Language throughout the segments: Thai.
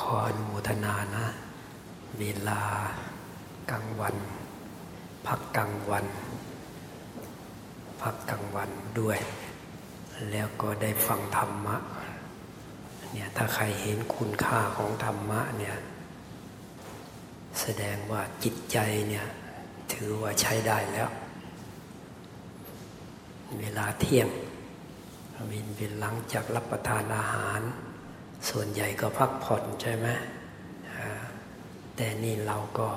ขออนุโมทนานะ เวลากลางวัน พักกลางวัน พักกลางวันด้วย แล้วก็ได้ฟังธรรมะเนี่ยถ้าใครเห็นคุณค่าของธรรมะเนี่ยแสดงว่าจิตใจเนี่ยถือว่าใช้ได้แล้ว เวลาเที่ยงวินเป็นหลังจากรับประทานอาหาร ส่วนใหญ่ก็พักผ่อนใช่ไหมแต่นี่เราก็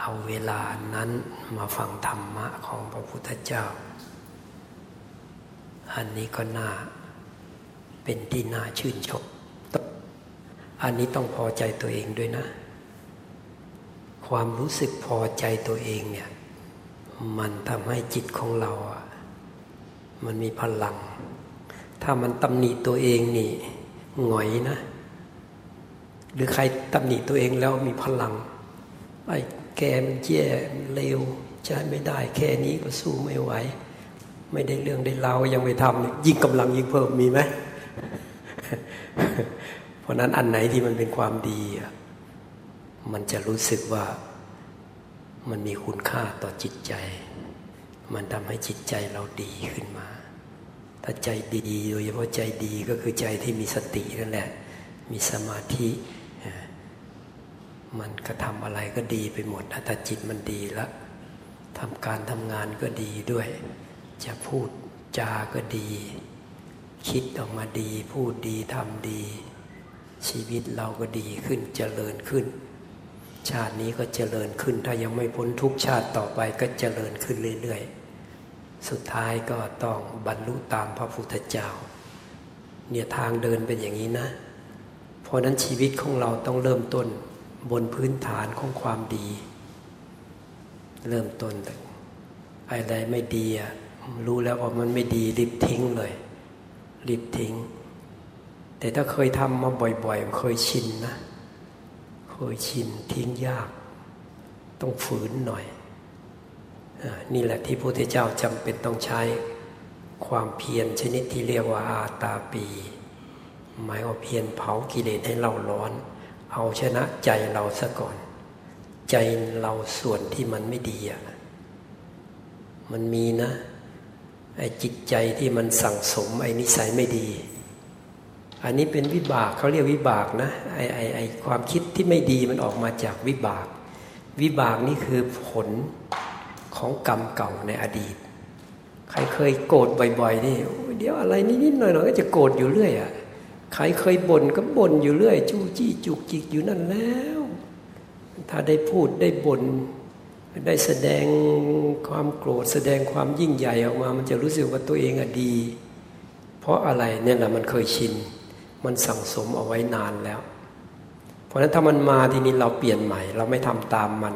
เอาเวลานั้นมาฟังธรรมะของพระพุทธเจ้า อันนี้ก็น่าเป็นที่น่าชื่นชม อันนี้ต้องพอใจตัวเองด้วยนะ ความรู้สึกพอใจตัวเองเนี่ย มันทำให้จิตของเราอะมันมีพลัง ถ้ามันตำหนิตัวเองนี่ หงอยนะ หรือใครตำหนิตัวเองแล้วมีพลังไอ้แกมันแย่เลวใช้ไม่ได้แค่นี้ก็สู้ไม่ไหว ไม่ได้เรื่องได้เล่ายังไม่ทำยิ่งกำลังยิ่งเพิ่มมีไหมเพราะนั้นอันไหนที่มันเป็นความดี มันจะรู้สึกว่ามันมีคุณค่าต่อจิตใจ มันทำให้จิตใจเราดีขึ้นมา ถ้าใจดีโดยเฉพาะใจดีก็คือใจที่มีสตินั่นแหละ มีสมาธิมันกระทำอะไรก็ดีไปหมดถ้าจิตมันดีแล้วทำการทำงานก็ดีด้วย จะพูดจาก็ดี คิดออกมาดีพูดดีทำดี ชีวิตเราก็ดีขึ้นเจริญขึ้น ชาตินี้ก็เจริญขึ้น ถ้ายังไม่พ้นทุกชาติต่อไปก็เจริญขึ้นเรื่อยๆ สุดท้ายก็ต้องบรรลุตามพระพุทธเจ้า เนี่ยทางเดินเป็นอย่างนี้นะ เพราะนั้นชีวิตของเราต้องเริ่มต้นบนพื้นฐานของความดี เริ่มต้นอะไรไม่ดีอะรู้แล้วว่ามันไม่ดีรีบทิ้งเลยรีบทิ้ง แต่ถ้าเคยทำมาบ่อยๆ เคยชินนะ เคยชินทิ้งยาก ต้องฝืนหน่อย นี่แหละที่พระพุทธเจ้าจำเป็นต้องใช้ความเพียรชนิดที่เรียกว่าอาตาปี หมายว่าเพียรเผากิเลสให้เราร้อน เอาชนะใจเราซะก่อน ใจเราส่วนที่มันไม่ดีอะมันมีนะไอ้จิตใจที่มันสั่งสมไอ้นิสัยไม่ดี อันนี้เป็นวิบากเขาเรียกวิบากนะไอไอไอความคิดที่ไม่ดีมันออกมาจากวิบาก วิบากนี่คือผล ของกรรมเก่าในอดีต ใครเคยโกรธบ่อยๆนี่เดี๋ยวอะไรนิดๆหน่อยๆก็จะโกรธอยู่เรื่อยอะใครเคยบ่นก็บ่นอยู่เรื่อย จู้จี้จุกจิกอยู่นั่นแล้ว ถ้าได้พูดได้บ่นได้แสดงความโกรธ แสดงความยิ่งใหญ่ออกมา มันจะรู้สึกว่าตัวเองอะดี เพราะอะไรเนี่ยแหละมันเคยชิน มันสั่งสมเอาไว้นานแล้ว เพราะฉะนั้นถ้ามันมาทีนี้เราเปลี่ยนใหม่ เราไม่ทำตามมัน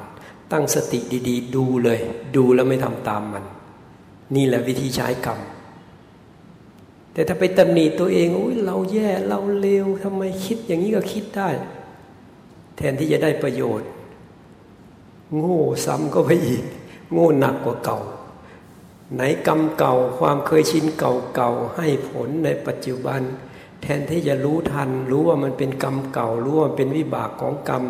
ตั้งสติดี ๆ ดูเลย ดูแล้วไม่ทำตามมัน นี่แหละวิธีใช้กรรม แต่ถ้าไปตำหนิตัวเองอุ้ยเราแย่เราเลวทำไมคิดอย่างนี้ก็คิดได้ แทนที่จะได้ประโยชน์ โง่ซ้ำก็ไปอีก โง่หนักกว่าเก่า ไหนกรรมเก่าความเคยชินเก่าๆให้ผลในปัจจุบัน แทนที่จะรู้ทัน รู้ว่ามันเป็นกรรมเก่า รู้ว่ามันเป็นวิบากของกรรม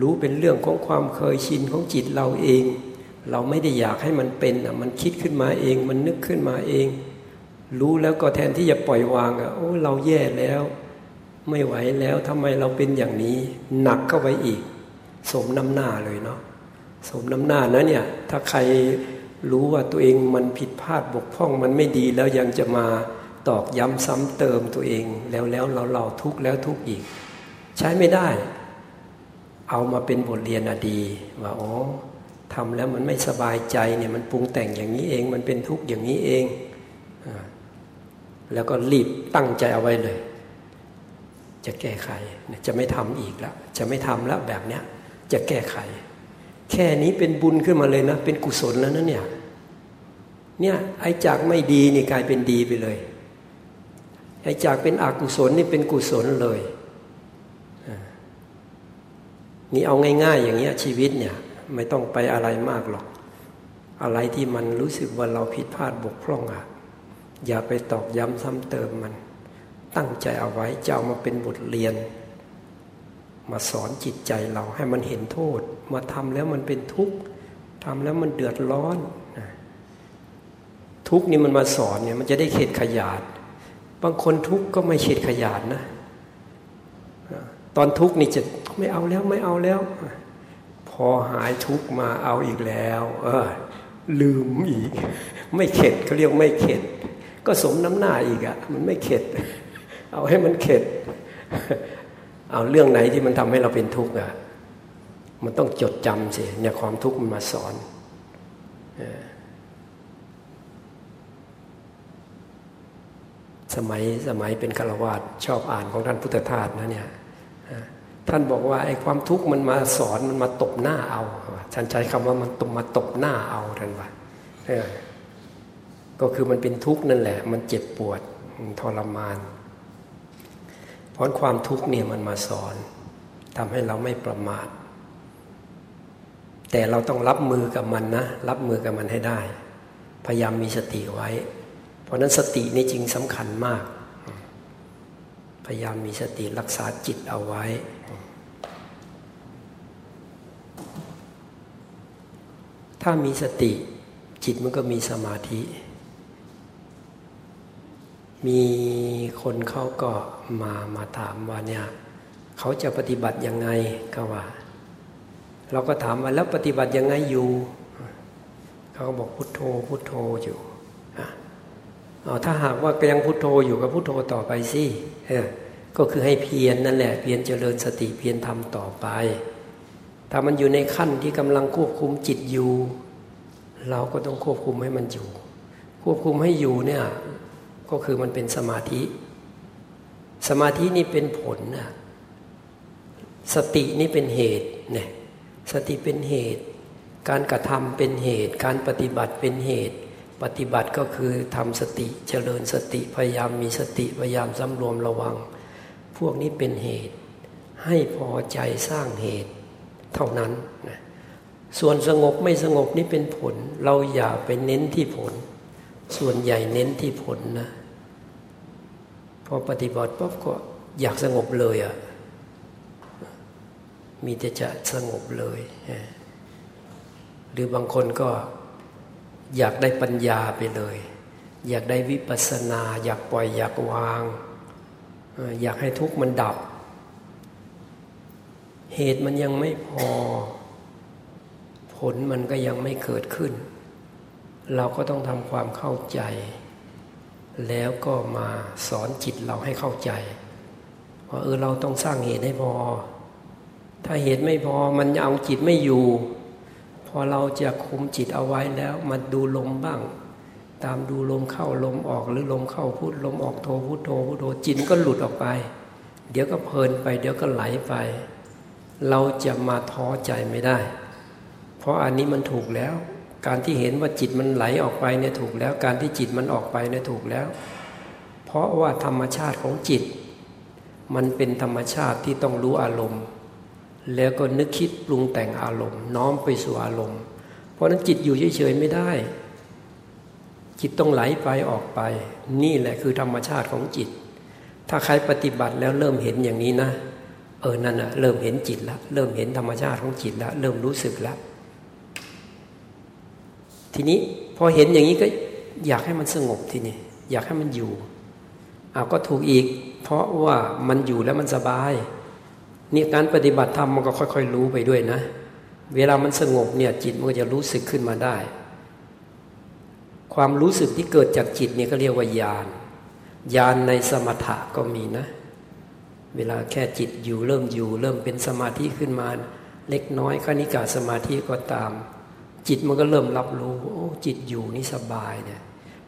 รู้เป็นเรื่องของความเคยชินของจิตเราเอง เราไม่ได้อยากให้มันเป็นอะมันคิดขึ้นมาเอง มันนึกขึ้นมาเอง รู้แล้วก็แทนที่จะปล่อยวางอะโอ้เราแย่แล้ว ไม่ไหวแล้วทำไมเราเป็นอย่างนี้ หนักเข้าไปอีก สมน้ำหน้าเลยเนาะสมน้ำหน้านะเนี่ยถ้าใครรู้ว่าตัวเองมันผิดพลาดบกพร่องมันไม่ดีแล้วยังจะมาตอกย้ำซ้ำเติมตัวเอง แล้วแล้วเราเราทุกข์แล้วทุกข์อีก ใช้ไม่ได้ เอามาเป็นบทเรียนอดีว่าอ๋อทำแล้วมันไม่สบายใจเนี่ยมันปรุงแต่งอย่างนี้เอง มันเป็นทุกข์อย่างนี้เองแล้วก็รีบตั้งใจเอาไว้เลย จะแก้ไขจะไม่ทำอีกแล้วจะไม่ทำแล้วแบบเนี้ยจะแก้ไข แค่นี้เป็นบุญขึ้นมาเลยนะ เป็นกุศลแล้วนะเนี่ยเนี่ยไอ้จากไม่ดีนี่กลายเป็นดีไปเลยไอ้จากเป็นอกุศลนี่เป็นกุศลเลย นี่เอาง่าย ๆ อย่างเงี้ยชีวิตเนี่ยไม่ต้องไปอะไรมากหรอก อะไรที่มันรู้สึกว่าเราผิดพลาดบกพร่องอะอย่าไปตอกย้ำซ้ำเติมมัน ตั้งใจเอาไว้จะเอามาเป็นบทเรียน มาสอนจิตใจเราให้มันเห็นโทษ มาทำแล้วมันเป็นทุกข์ทำแล้วมันเดือดร้อนทุกข์นี่มันมาสอนเนี่ยมันจะได้เข็ดขยาด บางคนทุกข์ก็ไม่เข็ดขยาดนะ ตอนทุกข์นี่จะ ไม่เอาแล้วไม่เอาแล้ว พอหายทุกมาเอาอีกแล้ว เออ ลืมอีก ไม่เข็ดเขาเรียกไม่เข็ด ก็สมน้ำหน้าอีกอะมันไม่เข็ด เอาให้มันเข็ด เอาเรื่องไหนที่มันทำให้เราเป็นทุกข์อะมันต้องจดจำสิเนี่ยความทุกข์มันมาสอนสมัยสมัยเป็นฆราวาสชอบอ่านของท่านพุทธทาสนะเนี่ย ท่านบอกว่าไอ้ความทุกข์มันมาสอนมันมาตบหน้าเอาท่านใช้คำว่ามันตบมาตบหน้าเอาท่านว่าก็คือมันเป็นทุกข์นั่นแหละ มันเจ็บปวดทรมาน เพราะความทุกข์เนี่ยมันมาสอนทำให้เราไม่ประมาท แต่เราต้องรับมือกับมันนะ รับมือกับมันให้ได้ พยายามมีสติไว้ เพราะนั้นสตินี่จริงสำคัญมาก พยายามมีสติรักษาจิตเอาไว้ ถ้ามีสติจิตมันก็มีสมาธิ มีคนเขาก็มามาถามว่าเนี่ยเขาจะปฏิบัติยังไงก็ว่า เราก็ถามว่าแล้วปฏิบัติยังไงอยู่เขาก็บอกพุทโธพุทโธอยู่อ๋อถ้าหากว่ายังพุทโธอยู่ก็พุทโธต่อไปสิก็คือให้เพียรนนั่นแหละเพียรเจริญสติเพียรทำต่อไป ถ้ามันอยู่ในขั้นที่กำลังควบคุมจิตอยู่ เราก็ต้องควบคุมให้มันอยู่ ควบคุมให้อยู่เนี่ยก็คือมันเป็นสมาธิ สมาธินี่เป็นผลนะสตินี่เป็นเหตุเนี่ยสติเป็นเหตุ การกระทำเป็นเหตุ การปฏิบัติเป็นเหตุ ปฏิบัติก็คือทำสติเจริญสติพยายามมีสติพยายามสำรวมระวัง พวกนี้เป็นเหตุ ให้พอใจสร้างเหตุ เท่านั้นนะส่วนสงบไม่สงบนี่เป็นผล เราอย่าไปเน้นที่ผล ส่วนใหญ่เน้นที่ผลนะ พอปฏิบัติปุ๊บก็อยากสงบเลยอะ่ะมีแต่จะสงบเลย หรือบางคนก็อยากได้ปัญญาไปเลย อยากได้วิปัสสนา อยากปล่อยอยากวาง อยากให้ทุกข์มันดับ เหตุมันยังไม่พอ ผลมันก็ยังไม่เกิดขึ้น เราก็ต้องทำความเข้าใจ แล้วก็มาสอนจิตเราให้เข้าใจว่าเออเราต้องสร้างเหตุให้พอ ถ้าเหตุไม่พอมันเอาจิตไม่อยู่ พอเราจะคุมจิตเอาไว้แล้วมาดูลมบ้าง ตามดูลมเข้าลมออกหรือลมเข้าพุทลมออกโทพุทโทพุทโทจิตก็หลุดออกไป เดี๋ยวก็เพลินไป เดี๋ยวก็ไหลไป เราจะมาท้อใจไม่ได้ เพราะอันนี้มันถูกแล้ว การที่เห็นว่าจิตมันไหลออกไปเนี่ยถูกแล้ว การที่จิตมันออกไปเนี่ยถูกแล้ว เพราะว่าธรรมชาติของจิต มันเป็นธรรมชาติที่ต้องรู้อารมณ์ แล้วก็นึกคิดปรุงแต่งอารมณ์ น้อมไปสู่อารมณ์ เพราะนั้นจิตอยู่เฉยๆไม่ได้ จิตต้องไหลไปออกไป นี่แหละคือธรรมชาติของจิต ถ้าใครปฏิบัติแล้วเริ่มเห็นอย่างนี้นะ เออนั่นนะเริ่มเห็นจิตแล้วเริ่มเห็นธรรมชาติของจิตแล้วเริ่มรู้สึกแล้วทีนี้พอเห็นอย่างนี้ก็อยากให้มันสงบทีนี้อยากให้มันอยู่เอาก็ถูกอีก เพราะว่ามันอยู่แล้วมันสบายนี่การปฏิบัติธรรมมันก็ค่อย ๆ รู้ไปด้วยนะ เวลามันสงบเนี่ยจิตมันก็จะรู้สึกขึ้นมาได้ ความรู้สึกที่เกิดจากจิตเนี่ยก็เรียกว่าญาณญาณในสมถะก็มีนะ เวลาแค่จิตอยู่เริ่มอยู่ เริ่มเป็นสมาธิขึ้นมา เล็กน้อยคณิกาสมาธิก็ตาม จิตมันก็เริ่มรับรู้โอ้จิตอยู่นี่สบายเนี่ย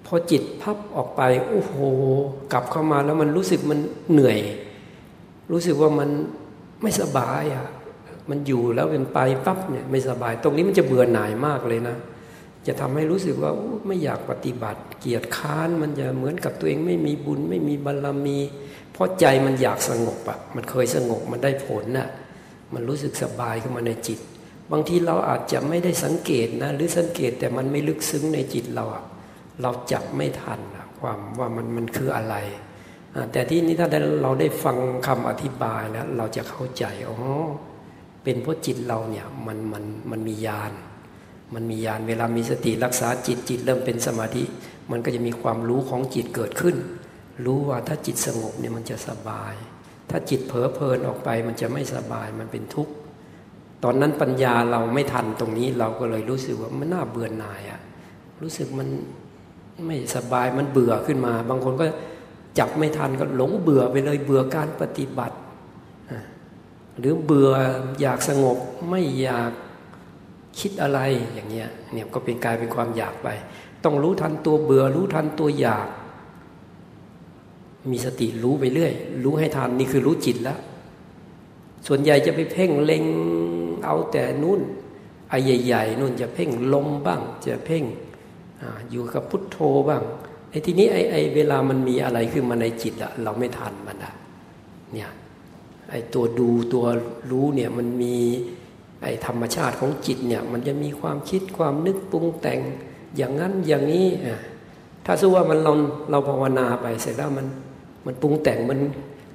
พอจิตพับออกไปโอ้โห กลับเข้ามาแล้วมันรู้สึกมันเหนื่อย รู้สึกว่ามันไม่สบายอะมันอยู่แล้วเป็นไปปั๊บเนี่ยไม่สบาย ตรงนี้มันจะเบื่อหน่ายมากเลยนะ จะทำให้รู้สึกว่าไม่อยากปฏิบัติ เกียรติค้านมันจะเหมือนกับตัวเองไม่มีบุญ ไม่มีบารรมี ราะใจมันอยากสงบอะมันเคยสงบมันได้ผลน่ะมันรู้สึกสบายขึ้นมาในจิต บางทีเราอาจจะไม่ได้สังเกตนะ หรือสังเกตแต่มันไม่ลึกซึ้งในจิตเราเราจับไม่ทันความว่ามันมันคืออะไร แต่ที่นี้ถ้าเราได้ฟังคำอธิบายแล้ว เราจะเข้าใจอ๋อเป็นเพราะจิตเราเนี่ยมันมันมันมียาน มันมียานเวลามีสติรักษาจิตจิตเริ่มเป็นสมาธิ มันก็จะมีความรู้ของจิตเกิดขึ้น รู้ว่าถ้าจิตสงบเนี่ยมันจะสบาย ถ้าจิตเผลอเพลินออกไปมันจะไม่สบายมันเป็นทุกข์ตอนนั้นปัญญาเราไม่ทันตรงนี้เราก็เลยรู้สึกว่ามันน่าเบื่อหน่ายอะรู้สึกมันไม่สบายมันเบื่อขึ้นมา บางคนก็จับไม่ทันก็หลงเบื่อไปเลยเบื่อการปฏิบัติ หรือเบื่ออยากสงบไม่อยากคิดอะไรอย่างเงี้ยเนี่ยก็เป็นกลายเป็นความอยากไป ต้องรู้ทันตัวเบื่อรู้ทันตัวอยาก มีสติรู้ไปเรื่อย รู้ให้ทันนี่คือรู้จิตแล้ว ส่วนใหญ่จะไปเพ่งเล็งเอาแต่นู่นไอ้ใหญ่ๆนู่นจะเพ่งลมบ้าง จะเพ่งออยู่กับพุทโธบ้างไอ้ทีนี้ไอ้ไอ้เวลามันมีอะไรขึ้นมาในจิตอะเราไม่ทันมันอะเนี่ยไอ้ตัวดูตัวรู้เนี่ยมันมีไอ้ธรรมชาติของจิตเนี่ยมันจะมีความคิดความนึกปรุงแต่งอย่างนั้นอย่างนี้ ถ้าสู้ว่ามันเราเราภาวนาไปเสร็จแล้วมัน มันปรุงแต่งมัน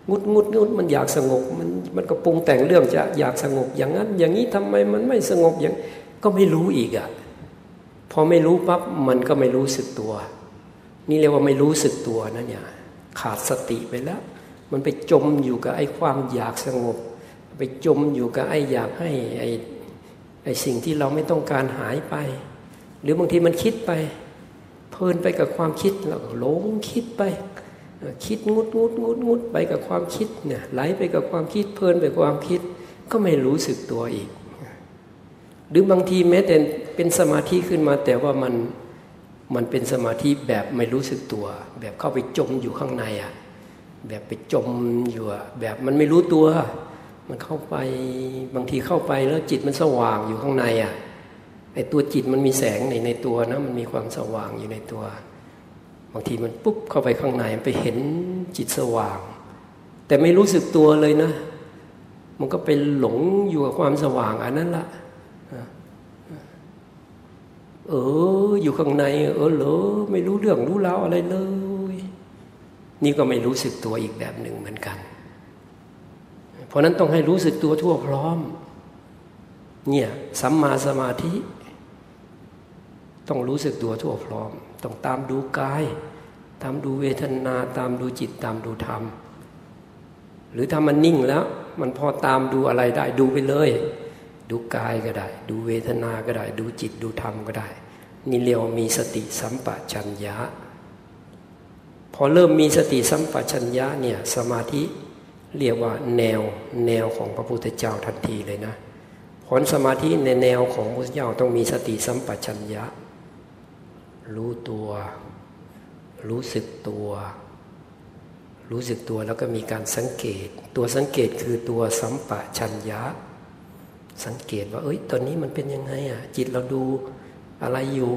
งุดงุดงุดมันอยากสงบมันมันก็ปรุงแต่งเรื่องจะอยากสงบอย่างนั้น อย่างนี้ทำไมมันไม่สงบอย่างก็ไม่รู้อีกอะ่ะพอไม่รู้ปั๊บมันก็ไม่รู้สึกตัว นี่เรียกว่าไม่รู้สึกตัวนะเนี่ยขาดสติไปแล้ว มันไปจมอยู่กับไอ้ความอยากสงบ ไปจมอยู่กับไอ้อยากให้ไอ้ไอ้สิ่งที่เราไม่ต้องการหายไป หรือบางทีมันคิดไป เพลินไปกับความคิดแล้วหลงคิดไป คิดงุดงุดงุดงุดไปกับความคิดเนี่ยไหลไปกับความคิดเพลินไปกับความคิด ก็ไม่รู้สึกตัวอีก หรือบางทีแม้แต่เป็นสมาธิขึ้นมา แต่ว่ามันมันเป็นสมาธิแบบไม่รู้สึกตัว แบบเข้าไปจมอยู่ข้างในอะแบบไปจมอยู่อะแบบมันไม่รู้ตัว มันเข้าไปบางทีเข้าไปแล้วจิตมันสว่างอยู่ข้างในอะไอตัวจิตมันมีแสงในในตัวนะมันมีความสว่างอยู่ในตัวางทีมันปุ๊บเข้าไปข้างในมันไปเห็นจิตสว่าง แต่ไม่รู้สึกตัวเลยนะ มันก็ไปหลงอยู่กับความสว่างอันนั้นละเออ อยู่ข้างใน เออเหรอไม่รู้เรื่องรู้ราวอะไรเลย นี่ก็ไม่รู้สึกตัวอีกแบบหนึ่งเหมือนกัน เพราะนั้นต้องให้รู้สึกตัวทั่วพร้อม เนี่ยสัมมาสมาธิ ต้องรู้สึกตัวทั่วพร้อม ต้องตามดูกาย ตามดูเวทนา ตามดูจิตตามดูธรรม หรือถ้ามันนิ่งแล้ว มันพอตามดูอะไรได้ดูไปเลย ดูกายก็ได้ ดูเวทนาก็ได้ ดูจิตดูธรรมก็ได้ นี่เรียกว่ามีสติสัมปชัญญะ พอเริ่มมีสติสัมปชัญญะเนี่ยสมาธิเรียกว่าแนวแนวของพระพุทธเจ้าทันทีเลยนะผลสมาธิในแนวของพระพุทธเจ้าต้องมีสติสัมปชัญญะ รู้ตัว รู้สึกตัว รู้สึกตัวแล้วก็มีการสังเกต ตัวสังเกตคือตัวสัมปะชัญญะ สังเกตว่า เอ้ย ตอนนี้มันเป็นยังไงอะ จิตเราดูอะไรอยู่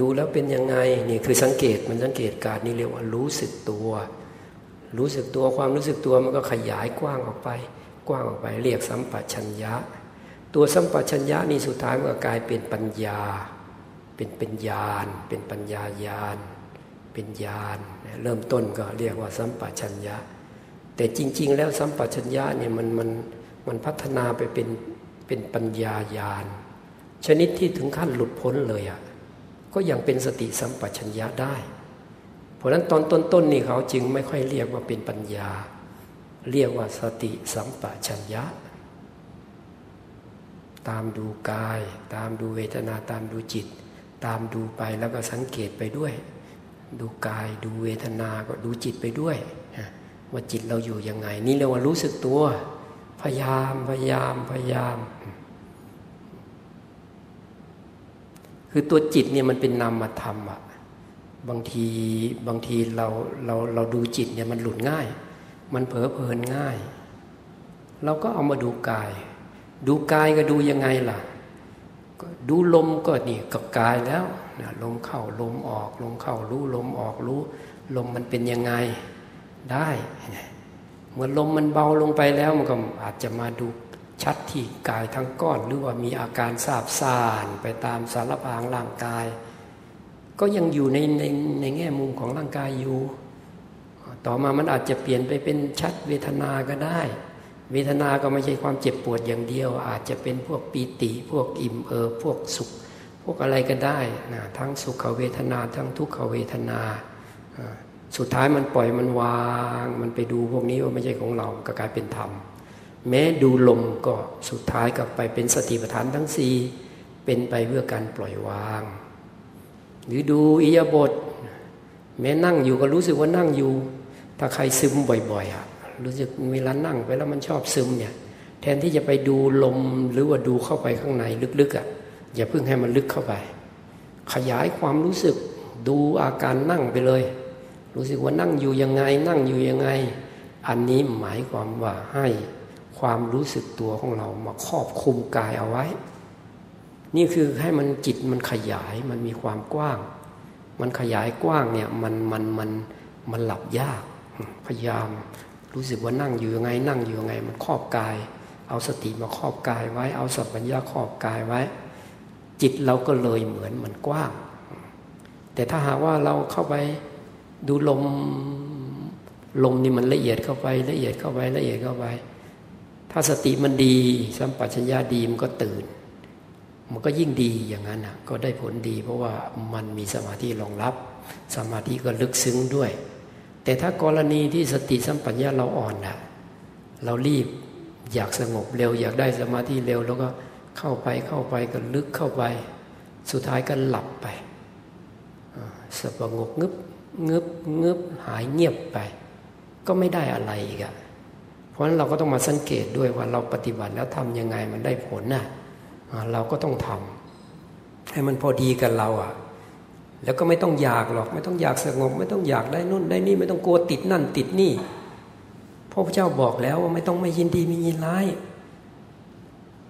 ดูแล้วเป็นยังไง นี่คือสังเกต มันสังเกตการนี่เรียกว่ารู้สึกตัว รู้สึกตัว ความรู้สึกตัวมันก็ขยายกว้างออกไป กว้างออกไป เรียกสัมปะชัญญะ ตัวสัมปะชัญญะนี่สุดท้ายมันก็กลายเป็นปัญญา เป็นเป็นญาณเป็นปัญญาญาณเป็นญาณเริ่มต้นก็เรียกว่าสัมปชัญญะ แต่จริง ๆ แล้วสัมปชัญญะเนี่ยมันมันมันพัฒนาไปเป็นเป็นปัญญาญาณชนิดที่ถึงขั้นหลุดพ้นเลยอะ่ะก็ยังเป็นสติสัมปชัญญะได้ เพราะฉะนั้นตอนต้นๆนี่เขาจึงไม่ค่อยเรียกว่าเป็นปัญญา เรียกว่าสติสัมปชัญญะ ตามดูกาย ตามดูเวทนาตามดูจิต ตามดูไปแล้วก็สังเกตไปด้วย ดูกายดูเวทนาก็ดูจิตไปด้วย ว่าจิตเราอยู่ยังไง นี่เรียกว่ารู้สึกตัว พยายามพยายามพยายาม คือตัวจิตเนี่ยมันเป็นนามธรรมอะบางทีบางทีเราเราเราดูจิตเนี่ยมันหลุดง่าย มันเผลอเพลินง่าย เราก็เอามาดูกาย ดูกายก็ดูยังไงล่ะ ดูลมก็นี่กับกายแล้วนะลมเข้าลมออก ลมเข้ารู้ลมออกรู้ ลมมันเป็นยังไงได้เมื่อลมมันเบาลงไปแล้วมันก็อาจจะมาดูชัดที่กายทั้งก้อนหรือว่ามีอาการสาบซ่านไปตามสารพางร่างกาย ก็ยังอยู่ในในในแง่มุมของร่างกายอยู่ ต่อมามันอาจจะเปลี่ยนไปเป็นชัดเวทนาก็ได้ เวทนาก็ไม่ใช่ความเจ็บปวดอย่างเดียว อาจจะเป็นพวกปีติพวกอิ่มเอิบพวกสุข พวกอะไรก็ได้นะทั้งสุขเวทนาทั้งทุกขเวทนาสุดท้ายมันปล่อยมันวาง มันไปดูพวกนี้ว่าไม่ใช่ของเราก็กลายเป็นธรรม แม้ดูลมก็สุดท้ายกลับไปเป็นสติปัฏฐานทั้งสี่เป็นไปเพื่อการปล่อยวาง หรือดูอิยาบท แม้นั่งอยู่ก็รู้สึกว่านั่งอยู่ ถ้าใครซึมบ่อยๆอะ รู้สึกเวลานั่งไปแล้วมันชอบซึมเนี่ย แทนที่จะไปดูลมหรือว่าดูเข้าไปข้างในลึกๆอะ่ะอย่าเพิ่งให้มันลึกเข้าไป ขยายความรู้สึกดูอาการนั่งไปเลย รู้สึกว่านั่งอยู่ยังไง นั่งอยู่ยังไง อันนี้หมายความว่าให้ความรู้สึกตัวของเรามาครอบคุมกายเอาไว้ นี่คือให้มันจิตมันขยายมันมีความกว้าง มันขยายกว้างเนี่ยมันมันมันมันหลับยาก พยายาม รู้สึกว่านั่งอยู่ยังไงนั่งอยู่ยังไงมันครอบกาย เอาสติมาครอบกายไว้ เอาสัพพัญญาครอบกายไว้ จิตเราก็เลยเหมือนมันกว้าง แต่ถ้าหากว่าเราเข้าไปดูลมลมนี่มันละเอียดเข้าไปละเอียดเข้าไปละเอียดเข้าไป ถ้าสติมันดี สัมปชัญญะดีมันก็ตื่น มันก็ยิ่งดีอย่างนั้นนะก็ได้ผลดี เพราะว่ามันมีสมาธิรองรับ สมาธิก็ลึกซึ้งด้วย แต่ถ้ากรณีที่สติสัมปัญญาเราอ่อนนะเรารีบอยากสงบเร็ว อยากได้สมาธิเร็ว แล้วก็เข้าไปเข้าไปก็ลึกเข้าไป สุดท้ายก็หลับไปสงบงึบงึบงึบหายเงียบไป ก็ไม่ได้อะไรอีกอะเพราะฉะนั้นเราก็ต้องมาสังเกตด้วยว่าเราปฏิบัติแล้วทำยังไงมันได้ผลนะ่ะเราก็ต้องทำให้มันพอดีกับเราอะ่ะ แล้วก็ไม่ต้องอยากหรอก ไม่ต้องอยากสงบ ไม่ต้องอยากได้นู่นได้นี่ ไม่ต้องกลัวติดนั่นติดนี่พระพุทธเจ้าบอกแล้วว่าไม่ต้องไม่ยินดีไม่ยินร้าย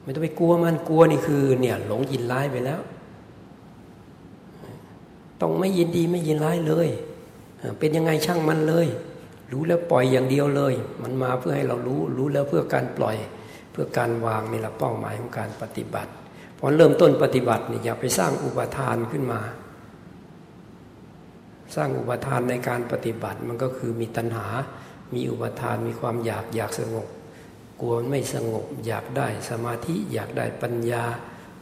ไม่ต้องไปกลัวมันกลัวนี่คือ เนี่ยหลงยินร้ายไปแล้ว ต้องไม่ยินดีไม่ยินร้ายเลย เป็นยังไงช่างมันเลย รู้แล้วปล่อยอย่างเดียวเลย มันมาเพื่อให้เรารู้ รู้แล้วเพื่อการปล่อย เพื่อการวางนี่แหละเป้าหมายของการปฏิบัติพอเริ่มต้นปฏิบัตินี่อย่าไปสร้างอุปทานขึ้นมา สร้างอุปทานในการปฏิบัติมันก็คือมีตัณหา มีอุปทานมีความอยากอยากสงบ กลัวไม่สงบ อยากได้สมาธิอยากได้ปัญญา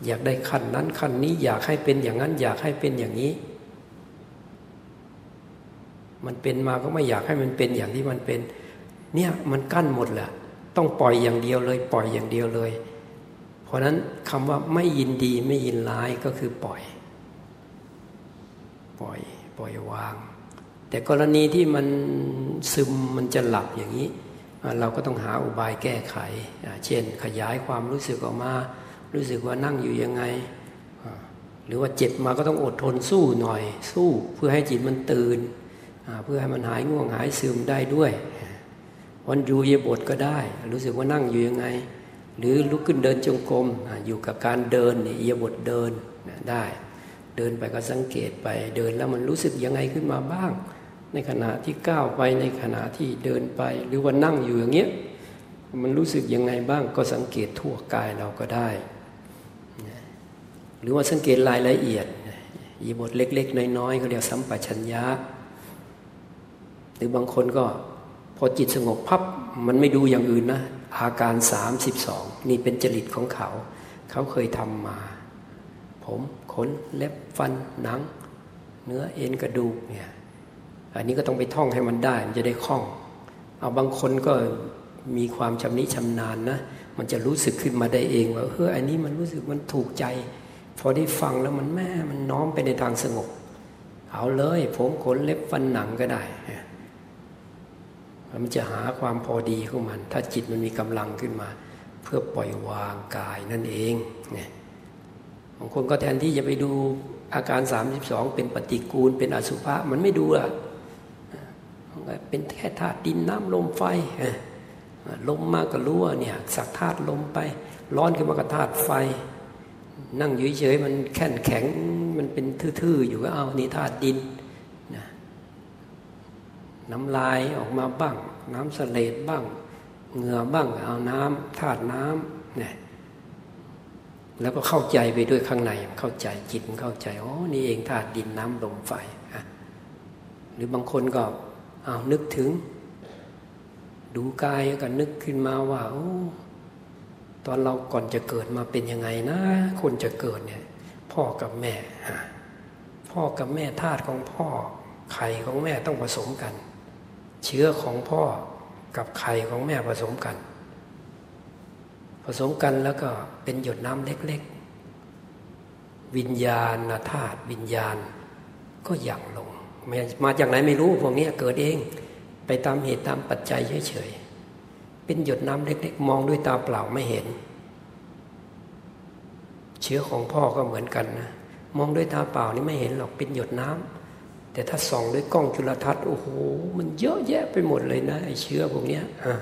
อยากได้ขั้นนั้นขั้นนี้อยากให้เป็นอย่างนั้นอยากให้เป็นอย่างนี้ มันเป็นมาก็ไม่อยากให้มันเป็นอย่างที่มันเป็น เนี่ยมันกั้นหมดแหละต้องปล่อยอย่างเดียวเลย ปล่อยอย่างเดียวเลย เพราะนั้นคำว่าไม่ยินดีไม่ยินร้ายก็คือปล่อย ปล่อย ปล่อยวาง แต่กรณีที่มันซึมมันจะหลับอย่างนี้ เราก็ต้องหาอุบายแก้ไข เช่นขยายความรู้สึกออกมา รู้สึกว่านั่งอยู่ยังไง หรือว่าเจ็บมาก็ต้องอดทนสู้หน่อย สู้เพื่อให้จิตมันตื่น เพื่อให้มันหายง่วงหายซึมได้ด้วยวันดูเยบทก็ได้ รู้สึกว่านั่งอยู่ยังไง หรือลุกขึ้นเดินจงกรมอยู่กับการเดินเยเยบทเดินได้ เดินไปก็สังเกตไป เดินแล้วมันรู้สึกยังไงขึ้นมาบ้าง ในขณะที่ก้าวไปในขณะที่เดินไป หรือว่านั่งอยู่อย่างเงี้ยมันรู้สึกยังไงบ้างก็สังเกตทั่วกายเราก็ได้ หรือว่าสังเกตรายละเอียดอีบทเล็ก ๆ น้อยๆเขาเรียกสัมปชัญญะ หรือบางคนก็พอจิตสงบพับมันไม่ดูอย่างอื่นนะ อาการ 32 นี่เป็นจริตของเขา เขาเคยทำมา ผม ขนเล็บฟันหนัง เนื้อเอ็นกระดูกเนี่ยอันนี้ก็ต้องไปท่องให้มันได้ มันจะได้คล่อง เอาบางคนก็มีความชำนิชำนาญนะ มันจะรู้สึกขึ้นมาได้เองว่าเฮ้ยอันนี้มันรู้สึกมันถูกใจ พอได้ฟังแล้วมันแม่มันน้อมไปในทางสงบ เอาเลยผมขนเล็บฟันหนังก็ได้ มันจะหาความพอดีของมัน ถ้าจิตมันมีกำลังขึ้นมา เพื่อปล่อยวางกายนั่นเองเนี่ยางคนก็แทนที่จะไปดูอาการ 32 เป็นปฏิกูล เป็นอสุภะมันไม่ดูอะเป็นแค่ธาตุดินน้ำลมไฟลมมาก็รู้ว่าเนี่ยสักธาตุลมไป ร้อนขึ้นมาก็ธาตุไฟ นั่งเฉยๆมันแข็งแข็งมันเป็นทื่อๆอยู่ก็เอานี่ธาตุดินนะน้ำลายออกมาบ้าง น้ำเสลดบ้างเหงื่อบ้างเอาน้ำธาตุน้ำเนี่ย แล้วก็เข้าใจไปด้วยข้างในเข้าใจจิตเข้าใจอ๋อนี่เองธาตุดินน้ำลมไฟหรือบางคนก็เอานึกถึง ดูกายก็นึกขึ้นมาว่าโอ้ตอนเราก่อนจะเกิดมาเป็นยังไงนะ คนจะเกิดเนี่ย พ่อกับแม่ พ่อกับแม่ธาตุของพ่อ ไข่ของแม่ต้องผสมกัน เชื้อของพ่อกับไข่ของแม่ผสมกัน ผสมกันแล้วก็ เป็นหยดน้ำเล็กๆ วิญญาณธาตุวิญญาณก็หยั่งลง มาจากไหนไม่รู้พวกนี้เกิดเอง ไปตามเหตุตามปัจจัยเฉยๆ เป็นหยดน้ำเล็ก ๆ มองด้วยตาเปล่าไม่เห็น เชื้อของพ่อก็เหมือนกันนะมองด้วยตาเปล่านี่ไม่เห็นหรอกเป็นหยดน้ำแต่ถ้าส่องด้วยกล้องจุลทรรศน์โอ้โหมันเยอะแยะไปหมดเลยนะไอ้เชื้อพวกนี้อะ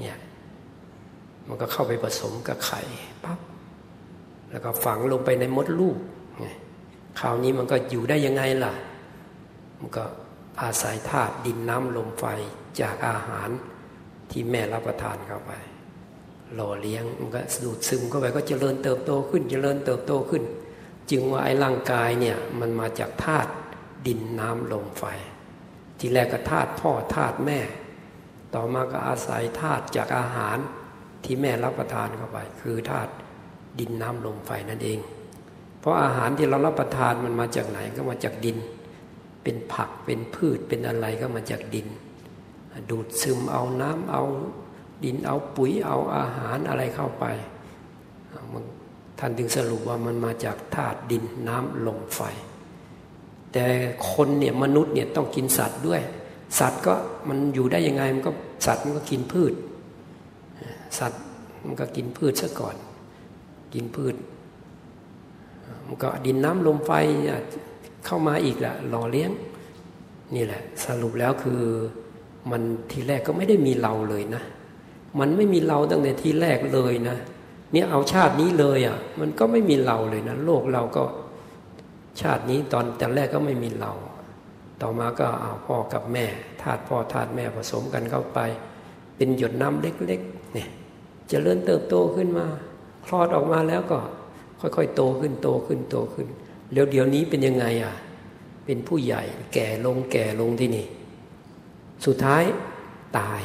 เนี่ย มันก็เข้าไปผสมกับไข่ปั๊บแล้วก็ฝังลงไปในมดลูกคราวนี้มันก็อยู่ได้ยังไงล่ะ มันก็อาศัยธาตุดินน้ำลมไฟจากอาหารที่แม่รับประทานเข้าไป หล่อเลี้ยงมันก็ดูดซึมเข้าไปก็เจริญเติบโตขึ้นเจริญเติบโตขึ้น จึงว่าไอ้ร่างกายเนี่ยมันมาจากธาตุดินน้ำลมไฟ ทีแรกก็ธาตุพ่อธาตุแม่ ต่อมาก็อาศัยธาตุจากอาหาร ที่แม่รับประทานเข้าไป คือธาตุดินน้ำลมไฟนั่นเอง เพราะอาหารที่เรารับประทานมันมาจากไหนก็มาจากดิน เป็นผักเป็นพืชเป็นอะไรก็มาจากดิน ดูดซึมเอาน้ำเอาดินเอาปุ๋ยเอาอาหารอะไรเข้าไปท่านถึงสรุปว่ามันมาจากธาตุดินน้ำลมไฟ แต่คนเนี่ยมนุษย์เนี่ยต้องกินสัตว์ด้วย สัตว์ก็มันอยู่ได้ยังไงมันก็สัตว์มันก็กินพืช สัตว์มันก็กินพืชซะก่อน กินพืช มันก็ดินน้ำลมไฟเข้ามาอีกละหล่อเลี้ยง นี่แหละ สรุปแล้วคือมันทีแรกก็ไม่ได้มีเราเลยนะ มันไม่มีเราตั้งแต่ทีแรกเลยนะ เนี่ยเอาชาตินี้เลยอะ มันก็ไม่มีเราเลยนะ โลกเราก็ชาตินี้ตอนแต่แรกก็ไม่มีเรา ต่อมาก็เอาพ่อกับแม่ธาตุพ่อธาตุแม่ผสมกันเข้าไป เป็นหยดน้ำเล็กๆเนี่ย เจริญเติบโตขึ้นมา คลอดออกมาแล้วก็ ค่อยๆ โตขึ้นโตขึ้นโตขึ้น แล้วเดี๋ยวนี้เป็นยังไงอะ เป็นผู้ใหญ่แก่ลงแก่ลงที่นี่ สุดท้ายตาย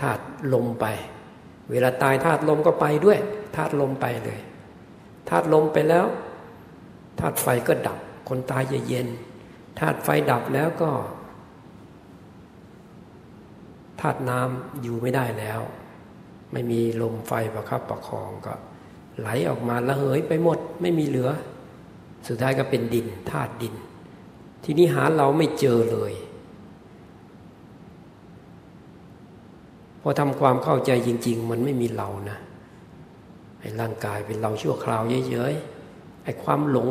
ธาตุลมไป เวลาตายธาตุลมก็ไปด้วยธาตุลมไปเลยธาตุลมไปแล้วธาตุไฟก็ดับ คนตายจะเย็นธาตุไฟดับแล้วก็ธาตุน้ำอยู่ไม่ได้แล้ว ไม่มีลมไฟประคับประคองก็ไหลออกมาละเหยไปหมดไม่มีเหลือ สุดท้ายก็เป็นดินธาตุดิน ทีนี้หาเราไม่เจอเลย พอทำความเข้าใจจริง ๆ มันไม่มีเรานะไอ้ร่างกายเป็นเราชั่วคราวเยอะๆไอ้ความหลง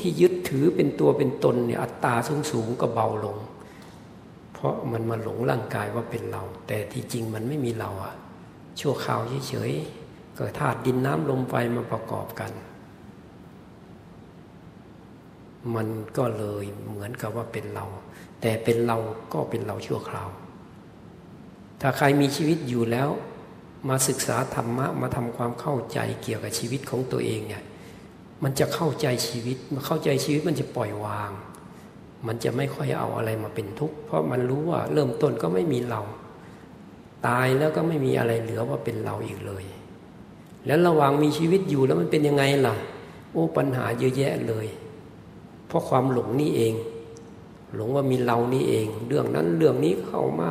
ที่ยึดถือเป็นตัวเป็นตนเนี่ยอัตตาสูงสูงก็เบาลง เพราะมันมาหลงร่างกายว่าเป็นเรา แต่ที่จริงมันไม่มีเราอะ ชั่วคราวเฉยๆเกิดธาตุดินน้ำลมไฟมาประกอบกัน มันก็เลยเหมือนกับว่าเป็นเรา แต่เป็นเราก็เป็นเราชั่วคราว ถ้าใครมีชีวิตอยู่แล้ว มาศึกษาธรรมะมาทำความเข้าใจเกี่ยวกับชีวิตของตัวเองเนี่ยมันจะเข้าใจชีวิตมาเข้าใจชีวิตมันจะปล่อยวาง มันจะไม่ค่อยเอาอะไรมาเป็นทุกข์เพราะมันรู้ว่าเริ่มต้นก็ไม่มีเรา ตายแล้วก็ไม่มีอะไรเหลือว่าเป็นเราอีกเลย แล้วระหว่างมีชีวิตอยู่แล้วมันเป็นยังไงล่ะ โอ้ปัญหาเยอะแยะเลย เพราะความหลงนี่เอง หลงว่ามีเรานี่เอง เรื่องนั้นเรื่องนี้เข้ามา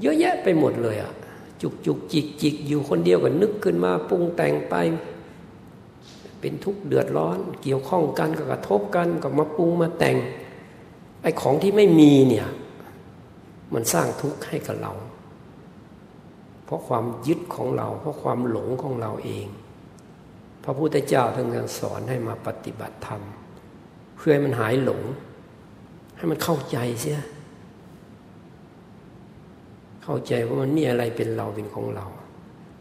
เยอะแยะไปหมดเลยอะจุกจุกจิกจิกอยู่คนเดียวก็นึกขึ้นมาปรุงแต่งไป เป็นทุกข์เดือดร้อน เกี่ยวข้องกันก็กระทบกันก็มาปรุงมาแต่งไอ้ของที่ไม่มีเนี่ย มันสร้างทุกข์ให้กับเรา ราะความยึดของเรา เพราะความหลงของเราเอง พระพุทธเจ้าท่านสอนให้มาปฏิบัติธรรม เพื่อให้มันหายหลง ให้มันเข้าใจเสีย เข้าใจว่ามันมีอะไรเป็นเราเป็นของเรา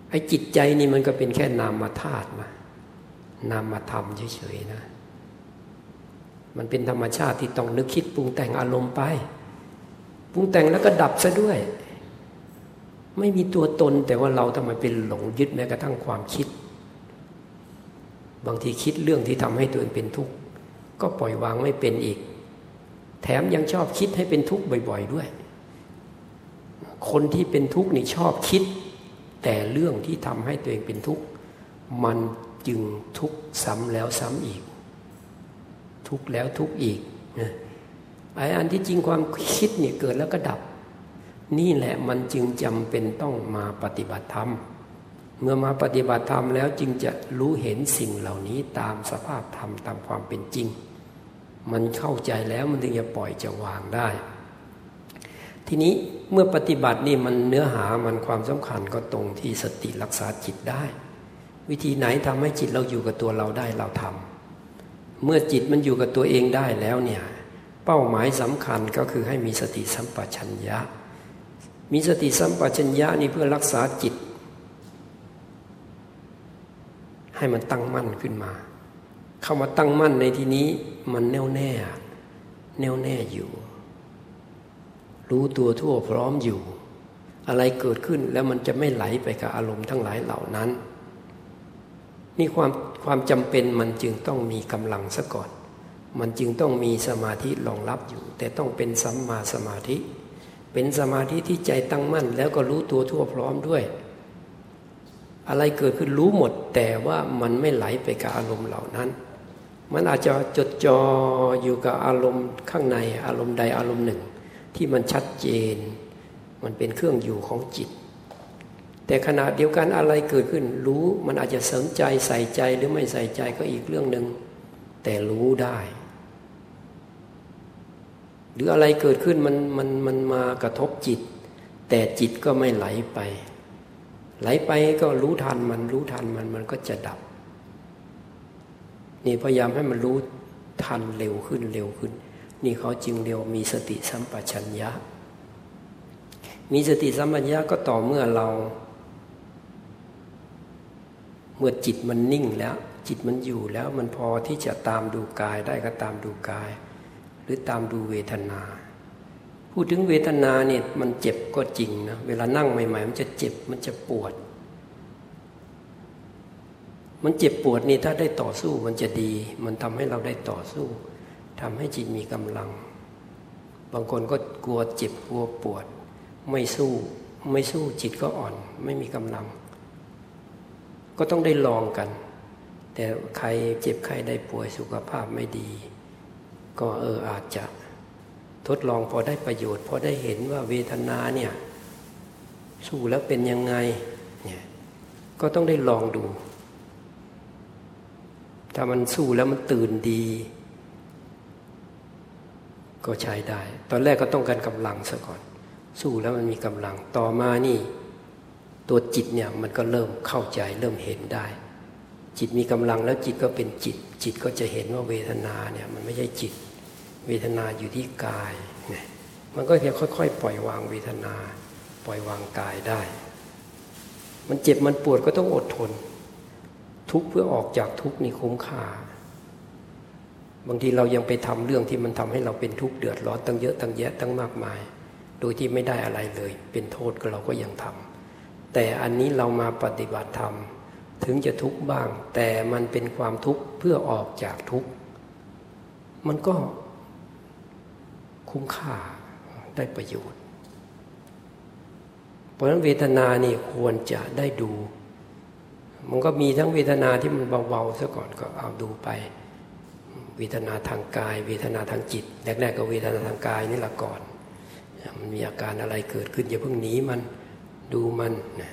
ไอ้จิตใจนี่มันก็เป็นแค่นามธาตุนะนามธรรมเฉยๆนะมันเป็นธรรมชาติที่ต้องนึกคิดปรุงแต่งอารมณ์ไป ปรุงแต่งแล้วก็ดับซะด้วย ไม่มีตัวตนแต่ว่าเราทำไมเป็นหลงยึดแม้กระทั่งความคิด บางทีคิดเรื่องที่ทำให้ตัวเองเป็นทุกข์ก็ปล่อยวางไม่เป็นอีก แถมยังชอบคิดให้เป็นทุกข์บ่อยๆด้วย คนที่เป็นทุกข์นี่ชอบคิด แต่เรื่องที่ทำให้ตัวเองเป็นทุกข์มันจึงทุกข์ซ้ำแล้วซ้ำอีก ทุกข์แล้วทุกข์อีกไอ้อันที่จริงความคิดเนี่ยเกิดแล้วก็ดับ นี่แหละมันจึงจำเป็นต้องมาปฏิบัติธรรม เมื่อมาปฏิบัติธรรมแล้วจึงจะรู้เห็นสิ่งเหล่านี้ตามสภาพธรรมตามความเป็นจริง มันเข้าใจแล้วมันถึงจะปล่อยจะวางได้ ทีนี้เมื่อปฏิบัตินี่มันเนื้อหามันความสำคัญก็ตรงที่สติรักษาจิตได้ วิธีไหนทำให้จิตเราอยู่กับตัวเราได้เราทำเมื่อจิตมันอยู่กับตัวเองได้แล้วเนี่ยเป้าหมายสำคัญก็คือให้มีสติสัมปชัญญะ มีสติสัมปชัญญะนี่เพื่อรักษาจิต ให้มันตั้งมั่นขึ้นมาเข้ามาตั้งมั่นในที่นี้มันแน่วแน่ แน่วแน่อยู่ รู้ตัวทั่วพร้อมอยู่ อะไรเกิดขึ้นแล้วมันจะไม่ไหลไปกับอารมณ์ทั้งหลายเหล่านั้น นี่ความความจำเป็นมันจึงต้องมีกำลังซะก่อน มันจึงต้องมีสมาธิรองรับอยู่ แต่ต้องเป็นสัมมาสมาธิ เป็นสมาธิที่ใจตั้งมั่น แล้วก็รู้ตัวทั่วพร้อมด้วย อะไรเกิดขึ้นรู้หมด แต่ว่ามันไม่ไหลไปกับอารมณ์เหล่านั้น มันอาจจะจดจ่ออยู่กับอารมณ์ข้างในอารมณ์ใดอารมณ์หนึ่ง ที่มันชัดเจน มันเป็นเครื่องอยู่ของจิต แต่ขณะเดียวกันอะไรเกิดขึ้นรู้มันอาจจะสนใจใส่ใจหรือไม่ใส่ใจก็อีกเรื่องหนึ่งแต่รู้ได้ หรืออะไรเกิดขึ้นมันมันมันมากระทบจิต แต่จิตก็ไม่ไหลไป ไหลไปก็รู้ทันมันรู้ทันมันมันก็จะดับ นี่พยายามให้มันรู้ทันเร็วขึ้นเร็วขึ้น นี่เขาจึงเรียกมีสติสัมปชัญญะ มีสติสัมปชัญญะก็ต่อเมื่อเรา เมื่อจิตมันนิ่งแล้ว จิตมันอยู่แล้วมันพอที่จะตามดูกายได้ก็ตามดูกาย รือตามดูเวทนา พูดถึงเวทนาเนี่ยมันเจ็บก็จริงนะเวลานั่งใหม่ ๆ มันจะเจ็บมันจะปวด มันเจ็บปวดนี่ถ้าได้ต่อสู้มันจะดี มันทำให้เราได้ต่อสู้ทำให้จิตมีกำลัง บางคนก็กลัวเจ็บกลัวปวด ไม่สู้ไม่สู้จิตก็อ่อน ไม่มีกำลัง ก็ต้องได้ลองกัน แต่ใครเจ็บใครได้ป่วยสุขภาพไม่ดี ก็เอออาจจะทดลองพอได้ประโยชน์ พอได้เห็นว่าเวทนาเนี่ยสู้แล้วเป็นยังไงเนี่ยก็ต้องได้ลองดู ถ้ามันสู้แล้วมันตื่นดี ก็ใช้ได้ ตอนแรกก็ต้องการกำลังซะก่อน สู้แล้วมันมีกำลังต่อมานี่ ตัวจิตเนี่ยมันก็เริ่มเข้าใจเริ่มเห็นได้ จิตมีกำลังแล้วจิตก็เป็นจิต จิตก็จะเห็นว่าเวทนาเนี่ยมันไม่ใช่จิต เวทนาอยู่ที่กายเนี่ยมันก็จะค่อยๆ ปล่อยวางเวทนา ปล่อยวางกายได้ มันเจ็บมันปวดก็ต้องอดทน ทุกเพื่อออกจากทุกนี่คุ้มค่า บางทีเรายังไปทำเรื่องที่มันทำให้เราเป็นทุกข์เดือดร้อนตั้งเยอะตั้งแยะตั้งมากมาย โดยที่ไม่ได้อะไรเลย เป็นโทษก็เราก็ยังทำแต่อันนี้เรามาปฏิบัติธรรม ถึงจะทุกข์บ้าง แต่มันเป็นความทุกข์เพื่อออกจากทุกข์ มันก็คุ้มค่าได้ประโยชน์ เพราะฉะนั้นเวทนานี่ควรจะได้ดู มันก็มีทั้งเวทนาที่มันเบาๆซะก่อนก็เอาดูไป เวทนาทางกาย เวทนาทางจิตแรกๆก็เวทนาทางกายนี่ละก่อน มันมีอาการอะไรเกิดขึ้นอย่าเพิ่งหนีมันดูมันนะ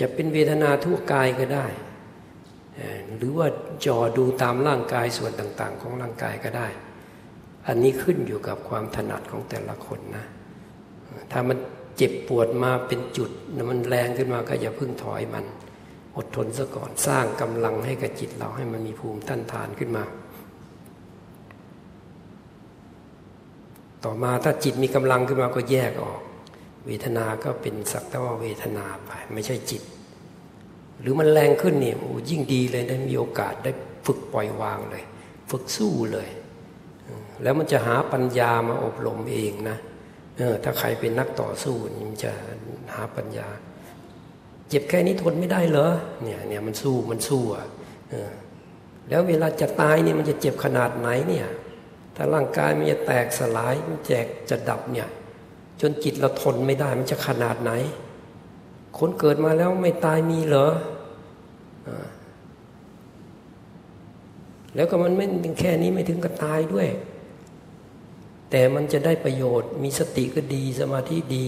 จะเป็นเวทนาทั่วกายก็ได้ หรือว่าจอดูตามร่างกายส่วนต่างๆ ของร่างกายก็ได้ อันนี้ขึ้นอยู่กับความถนัดของแต่ละคนนะ ถ้ามันเจ็บปวดมาเป็นจุดมันแรงขึ้นมาก็อย่าพึ่งถอยมัน อดทนซะก่อนสร้างกำลังให้กับจิตเราให้มันมีภูมิต้านทานขึ้นมา ต่อมาถ้าจิตมีกำลังขึ้นมาก็แยกออก เวทนาก็เป็นสักแต่ว่าเวทนาไปไม่ใช่จิต หรือมันแรงขึ้นเนี่ยโอ้ยิ่งดีเลยได้มีโอกาสได้ฝึกปล่อยวางเลย ฝึกสู้เลย แล้วมันจะหาปัญญามาอบรมเองนะเออถ้าใครเป็นนักต่อสู้มันจะหาปัญญา เจ็บแค่นี้ทนไม่ได้เหรอเนี่ยเนี่ยมันสู้มันสู้อะแล้วเวลาจะตายเนี่ยมันจะเจ็บขนาดไหนเนี่ยถ้าร่างกายมันจะแตกสลายมันแจกจะดับเนี่ย จนจิตเราทนไม่ได้มันจะขนาดไหน คนเกิดมาแล้วไม่ตายมีเหรอแล้วก็มันไม่แค่นี้ไม่ถึงกับตายด้วย แต่มันจะได้ประโยชน์ มีสติก็ดีสมาธิดี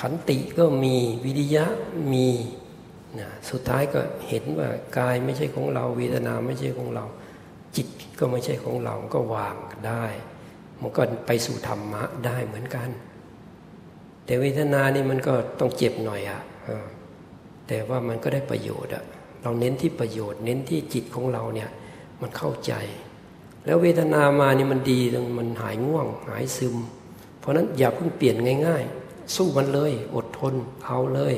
ขันติก็มีวิริยะมีนะสุดท้ายก็เห็นว่ากายไม่ใช่ของเราเวทนาไม่ใช่ของเรา จิตก็ไม่ใช่ของเราก็วางได้ มันก็ไปสู่ธรรมะได้เหมือนกัน แต่เวทนานี่มันก็ต้องเจ็บหน่อยอะ่ะแต่ว่ามันก็ได้ประโยชน์อะเราเน้นที่ประโยชน์ เน้นที่จิตของเราเนี่ยมันเข้าใจ แล้วเวทนามานี่มันดีมันหายง่วง หายซึม เพราะนั้นอย่าเพิ่งเปลี่ยนง่าย ๆ สู้มันเลย อดทนเอาเลย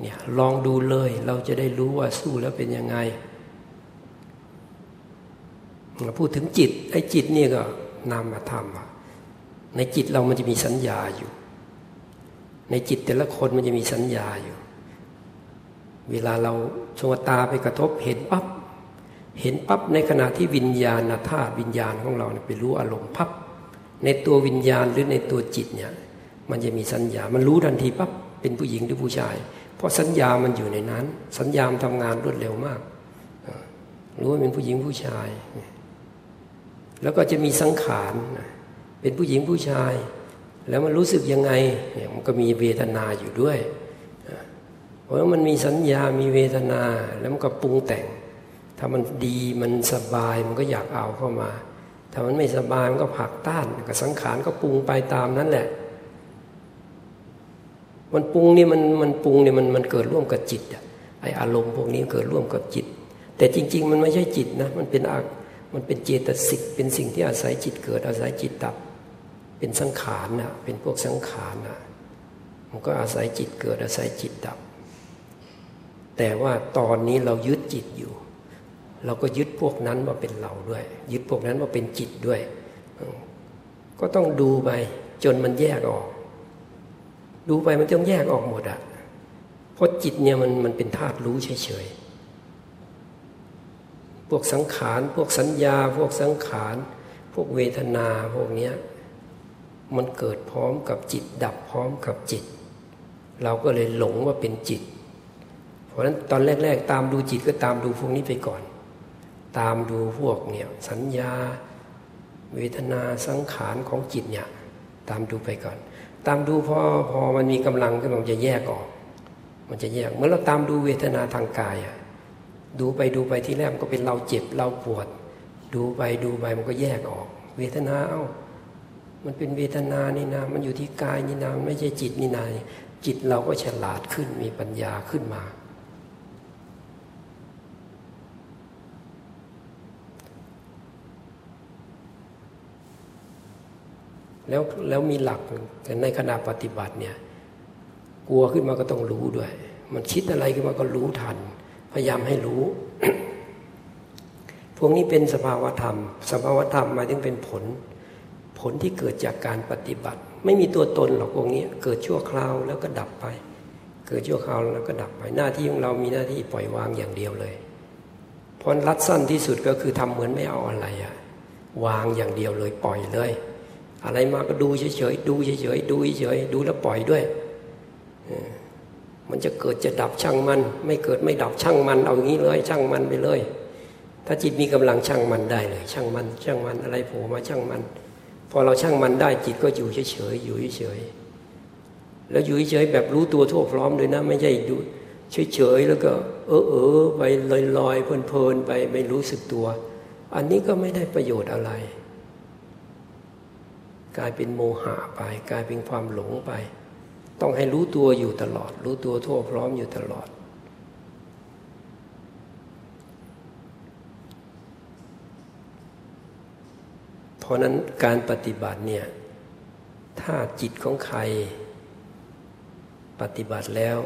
เนี่ยลองดูเลยเราจะได้รู้ว่าสู้แล้วเป็นยังไงพูดถึงจิตไอ้จิตนี่ก็นามธรรมในจิตเรามันจะมีสัญญาอยู่ ในจิตแต่ละคนมันจะมีสัญญาอยู่ เวลาเราชวตาไปกระทบเห็นปับ๊บเห็นปั๊บในขณะที่วิญญาณธาตุวิญญาณของเราไปรู้อารมณ์พับในตัววิญญาณหรือในตัวจิตเนี่ยมันจะมีสัญญา มันรู้ทันทีปั๊บเป็นผู้หญิงหรือผู้ชาย เพราะสัญญามันอยู่ในนั้น สัญญามทำงานรวดเร็วมาก รู้ว่าเป็นผู้หญิงผู้ชาย แล้วก็จะมีสังขารเป็นผู้หญิงผู้ชาย แล้วมันรู้สึกยังไงเนี่ยมันก็มีเวทนาอยู่ด้วย เพราะมันมีสัญญา มีเวทนา แล้วมันก็ปรุงแต่ง ถ้ามันดีมันสบายมันก็อยากเอาเข้ามา ถ้ามันไม่สบายมันก็ผักต้านกับสังขารก็ปรุงไปตามนั้นแหละ มันปรุงนี่มันมันปรุงนี่มันมันเกิดร่วมกับจิตอะไออารมณ์พวกนี้เกิดร่วมกับจิต แต่จริง ๆ มันไม่ใช่จิตนะ มันเป็นมันเป็นเจตสิก เป็นสิ่งที่อาศัยจิตเกิดอาศัยจิตดับ เป็นสังขารนะเป็นพวกสังขารนะมันก็อาศัยจิตเกิดอาศัยจิตดับ แต่ว่าตอนนี้เรายึดจิตอยู่ เราก็ยึดพวกนั้นว่าเป็นเราด้วย ยึดพวกนั้นว่าเป็นจิตด้วย ก็ต้องดูไปจนมันแยกออก ดูไปมันต้องแยกออกหมดอะเพราะจิตเนี่ยมันมันเป็นธาตุรู้เฉยๆพวกสังขาร พวกสัญญา พวกสังขาร พวกเวทนาพวกเนี้ย มันเกิดพร้อมกับจิต ดับพร้อมกับจิต เราก็เลยหลงว่าเป็นจิต เพราะฉะนั้นตอนแรก ๆ ตามดูจิตก็ตามดูพวกนี้ไปก่อน ตามดูพวกเนี่ยสัญญา เวทนาสังขารของจิตเนี่ยตามดูไปก่อน ตามดูพอพอมันมีกำลังก็มันจะแยกออก มันจะแยกเมื่อเราตามดูเวทนาทางกายอะดูไปดูไปที่แรกมันก็เป็นเราเจ็บเราปวด ดูไปดูไปมันก็แยกออก เวทนาเอา้า มันเป็นเวทนานี่นามันอยู่ที่กายนี่นาไม่ใช่จิตนี่นาจิตเราก็ฉลาดขึ้นมีปัญญาขึ้นมา แล้วแล้วมีหลักแต่ในขณะปฏิบัติเนี่ย กลัวขึ้นมาก็ต้องรู้ด้วย มันคิดอะไรขึ้นมาก็รู้ทัน พยายามให้รู้ พวกนี้เป็นสภาวธรรม สภาวธรรมมาถึงเป็นผล ผลที่เกิดจากการปฏิบัติ ไม่มีตัวตนหรอกพวกนี้เกิดชั่วคราวแล้วก็ดับไป เกิดชั่วคราวแล้วก็ดับไปหน้าที่ของเรามีหน้าที่ปล่อยวางอย่างเดียวเลยพรรัดสั้นที่สุดก็คือทำเหมือนไม่เอาอะไรอะวางอย่างเดียวเลยปล่อยเลย อะไรมาก็ดูเฉยๆดูเฉยๆดูเฉยๆดูแล้วปล่อยด้วยมันจะเกิดจะดับช่างมัน ไม่เกิดไม่ดับช่างมัน เอางี้เลยช่างมันไปเลย ถ้าจิตมีกำลังช่างมันได้เลย ช่างมัน ช่างมันอะไรโผล่มาช่างมัน พอเราช่างมันได้จิตก็อยู่เฉยๆอยู่เฉยๆแล้วอยู่เฉยๆแบบรู้ตัวทั่วพร้อมเลยนะ ไม่ใช่ดูเฉยๆแล้วก็ เออเออไปลอยๆเพลินๆไปไม่รู้สึกตัว อันนี้ก็ไม่ได้ประโยชน์อะไร กลายเป็นโมหะไป กลายเป็นความหลงไป ต้องให้รู้ตัวอยู่ตลอด รู้ตัวทั่วพร้อมอยู่ตลอด ราะนั้นการปฏิบัติเนี่ย ถ้าจิตของใคร ปฏิบัติแล้ว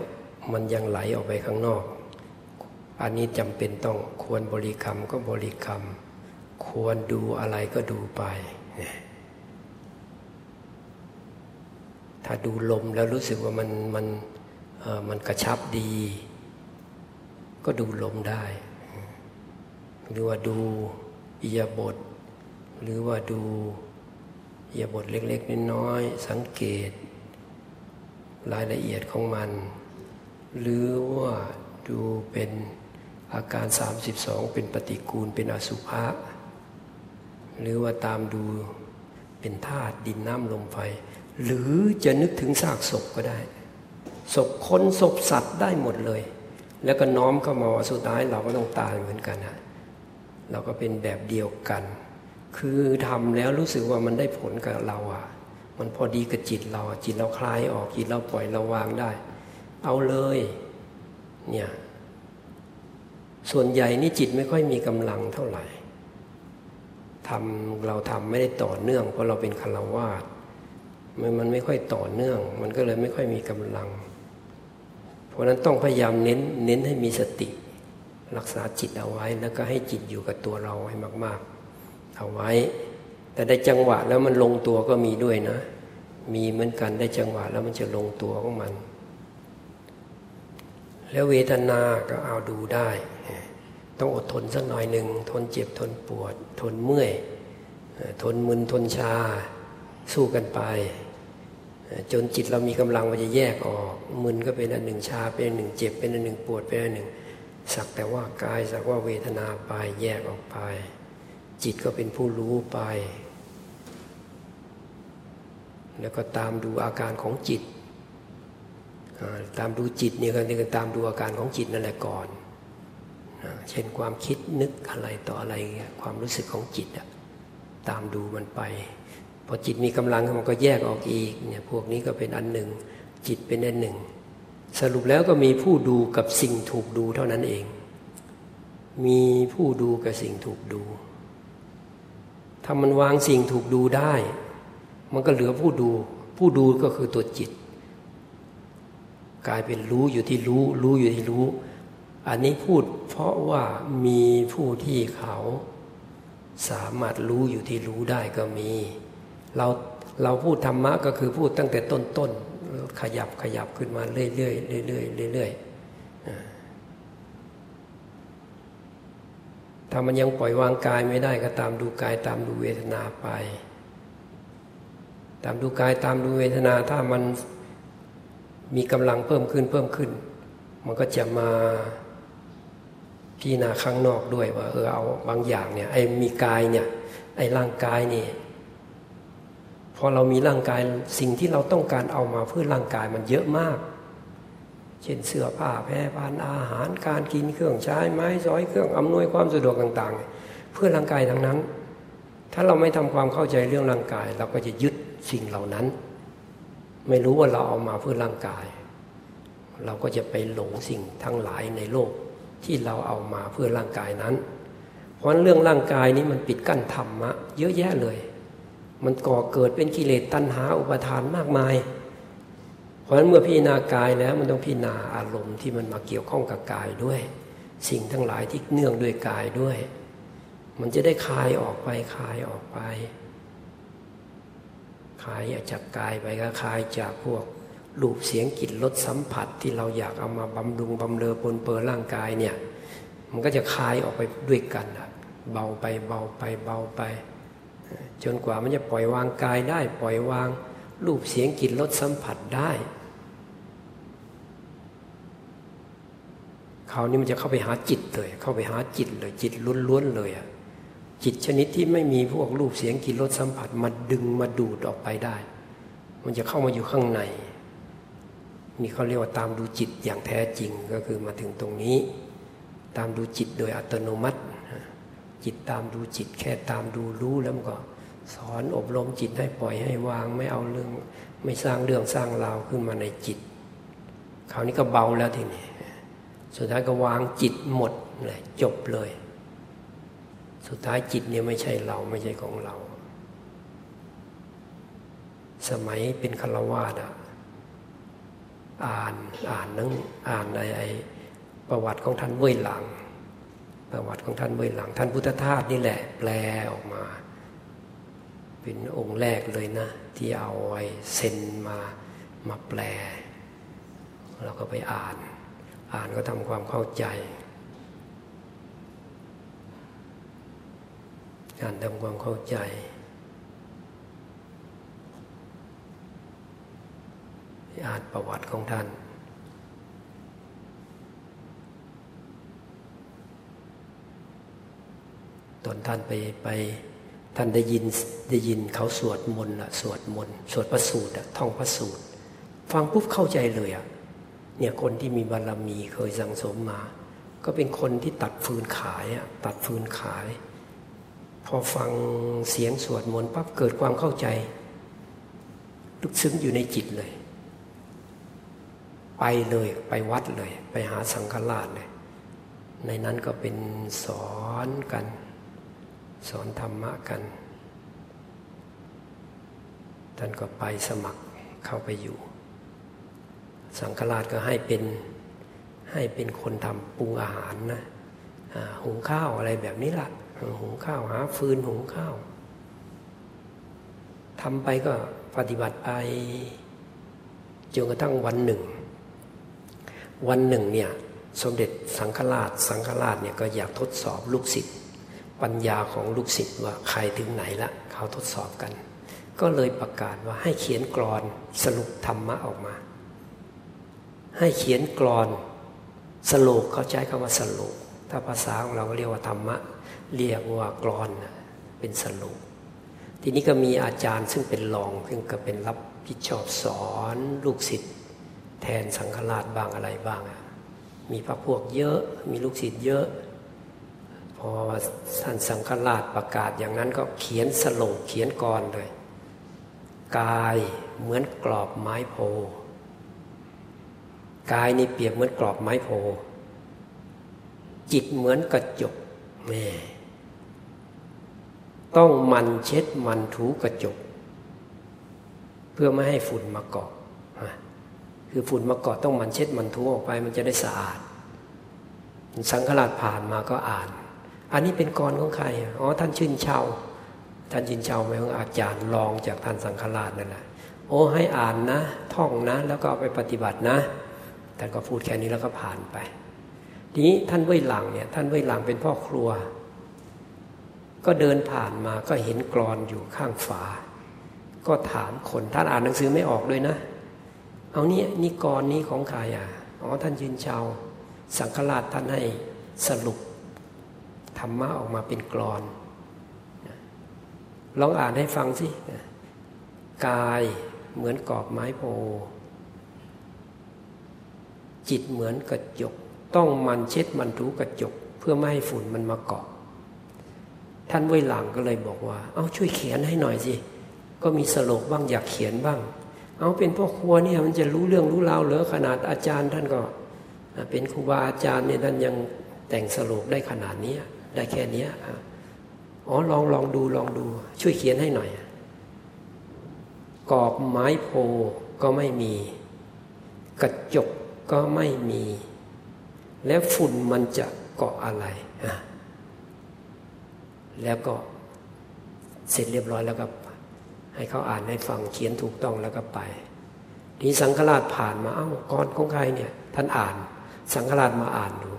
มันยังไหลออกไปข้างนอก อันนี้จำเป็นต้องควรบริกรรมก็บริกรรม ควรดูอะไรก็ดูไป ถ้าดูลมแล้วรู้สึกว่ามันมันมันกระชับดี ก็ดูลมได้ หรือว่าดูอิยาบท หรือว่าดูอย่าบทเล็กๆน้อยๆสังเกต รายละเอียดของมัน หรือว่าดูเป็นอาการ 32 เป็นปฏิกูลเป็นอสุภะหรือว่าตามดูเป็นธาตุดินน้ำลมไฟ หรือจะนึกถึงซากศพก็ได้ศพคนศพสัตว์ได้หมดเลย แล้วก็น้อมเข้ามาสุดท้ายเราก็ต้องตายเหมือนกันฮะเราก็เป็นแบบเดียวกัน คือทำแล้วรู้สึกว่ามันได้ผลกับเราอะ มันพอดีกับจิตเราจิตเราคลายออกจิตเราปล่อยเราวางได้ เอาเลย เนี่ย ส่วนใหญ่นี่จิตไม่ค่อยมีกำลังเท่าไหร่ทำเราทำไม่ได้ต่อเนื่อง เพราะเราเป็นคารวาสมันมันไม่ค่อยต่อเนื่อง มันก็เลยไม่ค่อยมีกำลัง เพราะนั้นต้องพยายามเน้นเน้นให้มีสติ รักษาจิตเอาไว้แล้วก็ให้จิตอยู่กับตัวเราให้มาก ๆ เอาไว้ แต่ได้จังหวะแล้วมันลงตัวก็มีด้วยนะ มีเหมือนกันได้จังหวะแล้วมันจะลงตัวของมัน แล้วเวทนาก็เอาดูได้ ต้องอดทนสักหน่อยหนึ่งทนเจ็บทนปวด ทนเมื่อย ทนมึนทนชา สู้กันไป จนจิตเรามีกำลังมันจะแยกออกมึนก็เป็นอันหนึ่งชาเป็นอันหนึ่งเจ็บเป็นอันหนึ่งปวดเป็นอันหนึ่งสักแต่ว่ากายสักว่าเวทนาไปแยกออกไป จิตก็เป็นผู้รู้ไป แล้วก็ตามดูอาการของจิต ตามดูจิตนี่ก็คือตามดูอาการของจิตนั่นแหละก่อน เช่นความคิดนึกอะไรต่ออะไรความรู้สึกของจิตอะตามดูมันไป พอจิตมีกำลังมันก็แยกออกอีกเนี่ยพวกนี้ก็เป็นอันหนึ่ง จิตเป็นอันหนึ่ง สรุปแล้วก็มีผู้ดูกับสิ่งถูกดูเท่านั้นเอง มีผู้ดูกับสิ่งถูกดู ถ้ามันวางสิ่งถูกดูได้ มันก็เหลือผู้ดู ผู้ดูก็คือตัวจิต กลายเป็นรู้อยู่ที่รู้ รู้อยู่ที่รู้ อันนี้พูดเพราะว่ามีผู้ที่เขาสามารถรู้อยู่ที่รู้ได้ก็มี เราเราพูดธรรมะก็คือพูดตั้งแต่ต้นต้นขยับขยับขึ้นมาเรื่อยเรื่อยเรื่อยเรื่อย ถ้ามันยังปล่อยวางกายไม่ได้ก็ตามดูกายตามดูเวทนาไป ตามดูกายตามดูเวทนาถ้ามันมีกำลังเพิ่มขึ้นเพิ่มขึ้น มันก็จะมาพิจารณาข้างนอกด้วยว่าเออเอาบางอย่างเนี่ยไอ้มีกายเนี่ยไอ้ร่างกายนี่พอเรามีร่างกายสิ่งที่เราต้องการเอามาเพื่อร่างกายมันเยอะมาก เช่นเสื้อผ้าแพรพันอาหารการกินเครื่องใช้ไม้สอยเครื่องอำนวยความสะดวกต่าง ๆ เพื่อร่างกายทั้งนั้น ถ้าเราไม่ทำความเข้าใจเรื่องร่างกาย เราก็จะยึดสิ่งเหล่านั้น ไม่รู้ว่าเราเอามาเพื่อร่างกาย เราก็จะไปหลงสิ่งทั้งหลายในโลกที่เราเอามาเพื่อร่างกายนั้น เพราะเรื่องร่างกายนี้มันปิดกั้นธรรมะเยอะแยะเลย มันก่อเกิดเป็นกิเลสตัณหาอุปทานมากมาย เพราะฉะนั้นเมื่อพิจารณากายแล้วมันต้องพิจารณาอารมณ์ที่มันมาเกี่ยวข้องกับกายด้วย สิ่งทั้งหลายที่เนื่องด้วยกายด้วย มันจะได้คลายออกไปคลายออกไปคลายจากกายไปก็คลายจากพวกรูปเสียงกลิ่นรสสัมผัสที่เราอยากเอามาบำรุงบำเรอปนเปื้อร่างกายเนี่ยมันก็จะคลายออกไปด้วยกันเบาไปเบาไปเบาไป จนกว่ามันจะปล่อยวางกายได้ปล่อยวาง รูปเสียงกลิ่นรสสัมผัสได้คราวนี้มันจะเข้าไปหาจิตเลย เข้าไปหาจิตเลย จิตล้วนๆเลยอะจิตชนิดที่ไม่มีพวกรูปเสียงกลิ่นรสสัมผัสมาดึงมาดูดออกไปได้ มันจะเข้ามาอยู่ข้างใน นี่เขาเรียกว่าตามดูจิตอย่างแท้จริงก็คือมาถึงตรงนี้ ตามดูจิตโดยอัตโนมัติ จิตตามดูจิตแค่ตามดูรู้แล้วก็ สอนอบรมจิตให้ปล่อยให้วางไม่เอาเรื่อง ไม่สร้างเรื่องสร้างราวขึ้นมาในจิตคราวนี้ก็เบาแล้วทีนี้สุดท้ายก็วางจิตหมดเลยจบเลย สุดท้ายจิตเนี่ยไม่ใช่เราไม่ใช่ของเรา สมัยเป็นฆราวาสอะอ่านอ่านนั่งอ่านในไอประวัติของท่านเว่ยหลัง ประวัติของท่านเว่ยหลัง ท่านพุทธทาสนี่แหละ แปลออกมา เป็นองค์แรกเลยนะ ที่เอาไว้เซนมามาแปล เราก็ไปอ่าน อ่านก็ทำความเข้าใจการทำความเข้าใจอ่านประวัติของท่าน ตอนท่านไปไป ท่านได้ยินได้ยินเขาสวดมนต์สวดมนต์สวดพระสูตรท่องพระสูตร ฟังปุ๊บเข้าใจเลยอะเนี่ยคนที่มีบารรมีเคยสังสมมา ก็เป็นคนที่ตัดฟืนขายอะตัดฟืนขาย พอฟังเสียงสวดมนต์ปั๊บเกิดความเข้าใจ ลึกซึ้งอยู่ในจิตเลย ไปเลยไปวัดเลย ไปหาสังฆราชเลย ในนั้นก็เป็นสอนกัน สอนธรรมะกัน ท่านก็ไปสมัครเข้าไปอยู่ สังฆราชก็ให้เป็นให้เป็นคนทำปรุงอาหารนะหุงข้าวอะไรแบบนี้ละหุงข้าวหาฟืนหุงข้าวทำไปก็ปฏิบัติไปจนกระทั่งวันหนึ่ง วันหนึ่งเนี่ยสมเด็จสังฆราช สังฆราชเนี่ยก็อยากทดสอบลูกศิษย์ ปัญญาของลูกศิษย์ว่าใครถึงไหนละเขาทดสอบกัน ก็เลยประกาศว่าให้เขียนกรอนสรุปธรรมะออกมา ให้เขียนกรอนสโลกเขาใช้คำว่าสโลกถ้าภาษาของเราเรียกว่าธรรมะ เรียกว่ากรอนเป็นสโลกทีนี้ก็มีอาจารย์ซึ่งเป็นรองซึ่งก็เป็นรับผิดชอบสอนลูกศิษย์แทนสังฆราชบ้างอะไรบ้าง มีพระพวกเยอะมีลูกศิษย์เยอะ อท่านสังฆราชประกาศอย่างนั้นก็เขียนสโลกเขียนกรเลย กายเหมือนกรอบไม้โพกายนี่เปรียบเหมือนกรอบไม้โพจิตเหมือนกระจกแม่ต้องมันเช็ดมันถูกระจก เพื่อไม่ให้ฝุ่นมาเกาะคือฝุ่นมาเกาะต้องมันเช็ดมันถูออกไปมันจะได้สะอาด สังฆราชผ่านมาก็อ่าน อันนี้เป็นกรของใครอ๋อท่านชื่นเชาท่านชินเชาหมายถึงอาจารย์รองจากท่านสังฆราชนั่นแหละโอ้ให้อ่านนะ ท่องนะ แล้วก็ไปปฏิบัตินะท่านก็พูดแค่นี้แล้วก็ผ่านไป ทีนี้ท่านเว่ยหลังเนี่ยท่านเว่ยหลังเป็นพ่อครัว ก็เดินผ่านมาก็เห็นกรอนอยู่ข้างฝา ก็ถามคนท่านอ่านหนังสือไม่ออกด้วยนะ เอาเนี่ยนี่กรอนนี้ของใครอะอ๋อท่านชินเชาสังฆราชท่านให้สรุป ธรรมะออกมาเป็นกรอนลองอ่านให้ฟังสิกายเหมือนกรอบไม้โพ จิตเหมือนกระจก ต้องมันเช็ดมันถูกระจก เพื่อไม่ให้ฝุ่นมันมาเกาะ ท่านไว้หลังก็เลยบอกว่า เอาช่วยเขียนให้หน่อยสิ ก็มีสโลกบ้างอยากเขียนบ้าง เอาเป็นพ่อครัวเนี่ยมันจะรู้เรื่องรู้ราวเหลือขนาดอาจารย์ท่านก็ เป็นครูบาอาจารย์เนี่ยท่านยังแต่งสโลกได้ขนาดนี้ ได้แค่นี้อ๋อลองลองดูลองดู ช่วยเขียนให้หน่อยกรอบไม้โพก็ไม่มี กระจกก็ไม่มี แล้วฝุ่นมันจะเกาะอะไรแล้วก็เสร็จเรียบร้อยแล้วก็ให้เขาอ่านให้ฟังเขียนถูกต้องแล้วก็ไปทีสังฆราชผ่านมาเอ้ากรของใครเนี่ย ท่านอ่าน สังฆราชมาอ่านดู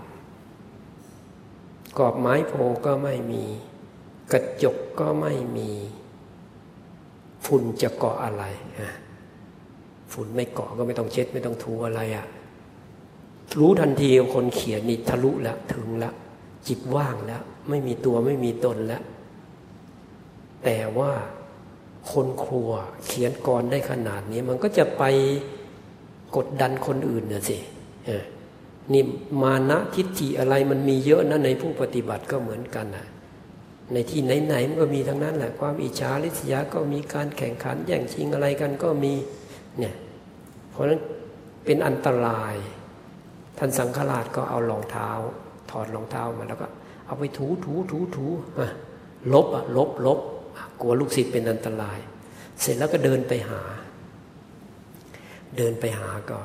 กอบไม้โพก็ไม่มี กระจกก็ไม่มี ฝุ่นจะเกาะอะไรฝุ่นไม่เกาะก็ไม่ต้องเช็ดไม่ต้องถูอะไรอะ่ะรู้ทันทีคนเขียนนี่ทะลุแล้วถึงแล้วจิตว่างแล้ว ไม่มีตัวไม่มีตนแล้ว แต่ว่าคนครัวเขียนกรได้ขนาดนี้ มันก็จะไปกดดันคนอื่นน่ะสิ นี่มานะทิฏฐิอะไรมันมีเยอะนะในผู้ปฏิบัติก็เหมือนกันนะในที่ไหนๆมันก็มีทั้งนั้นแหละความอิจฉาริษยาก็มีการแข่งขันแย่งชิงอะไรกันก็มีเนี่ยเพราะนั้นเป็นอันตราย ท่านสังฆราชก็เอารองเท้า ถอดรองเท้ามาแล้วก็ เอาไปถูถูถูถูลบอะลบลบกลัวลูกศิษย์เป็นอันตราย เสร็จแล้วก็เดินไปหา เดินไปหาก็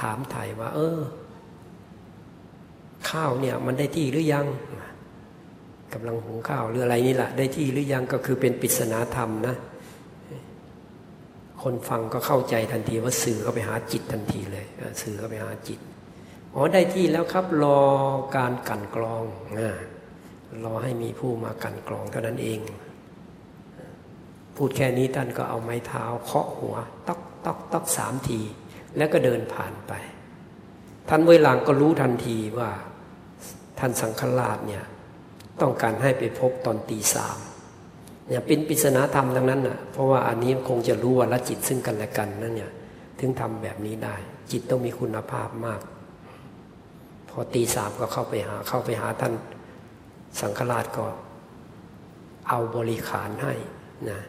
ถามไถ่ว่า เออ ข้าวเนี่ยมันได้ที่หรือยังกำลังหุงข้าวหรืออะไรนี่แหละได้ที่หรือยังก็คือเป็นปริศนาธรรมนะ คนฟังก็เข้าใจทันทีว่าสื่อเข้าไปหาจิตทันทีเลยสื่อเข้าไปหาจิตอ๋อได้ที่แล้วครับรอการกันกรองรรอให้มีผู้มากันกรองเท่านั้นเอง พูดแค่นี้ท่านก็เอาไม้เท้าเคาะหัวตอกตอกตอกสามที แล้วก็เดินผ่านไปท่านเวลางก็รู้ทันทีว่า ท่านสังฆราชเนี่ยต้องการให้ไปพบตอนตีสามเนี่ยเป็นปริศนาธรรมทั้งนั้นน่ะเพราะว่าอันนี้คงจะรู้ว่าละจิตซึ่งกันและกันนั่นเนี่ยถึงทำแบบนี้ได้ จิตต้องมีคุณภาพมาก พอตีสามก็เข้าไปหาเข้าไปหาท่านสังฆราชก็ เอาบริขารให้นะ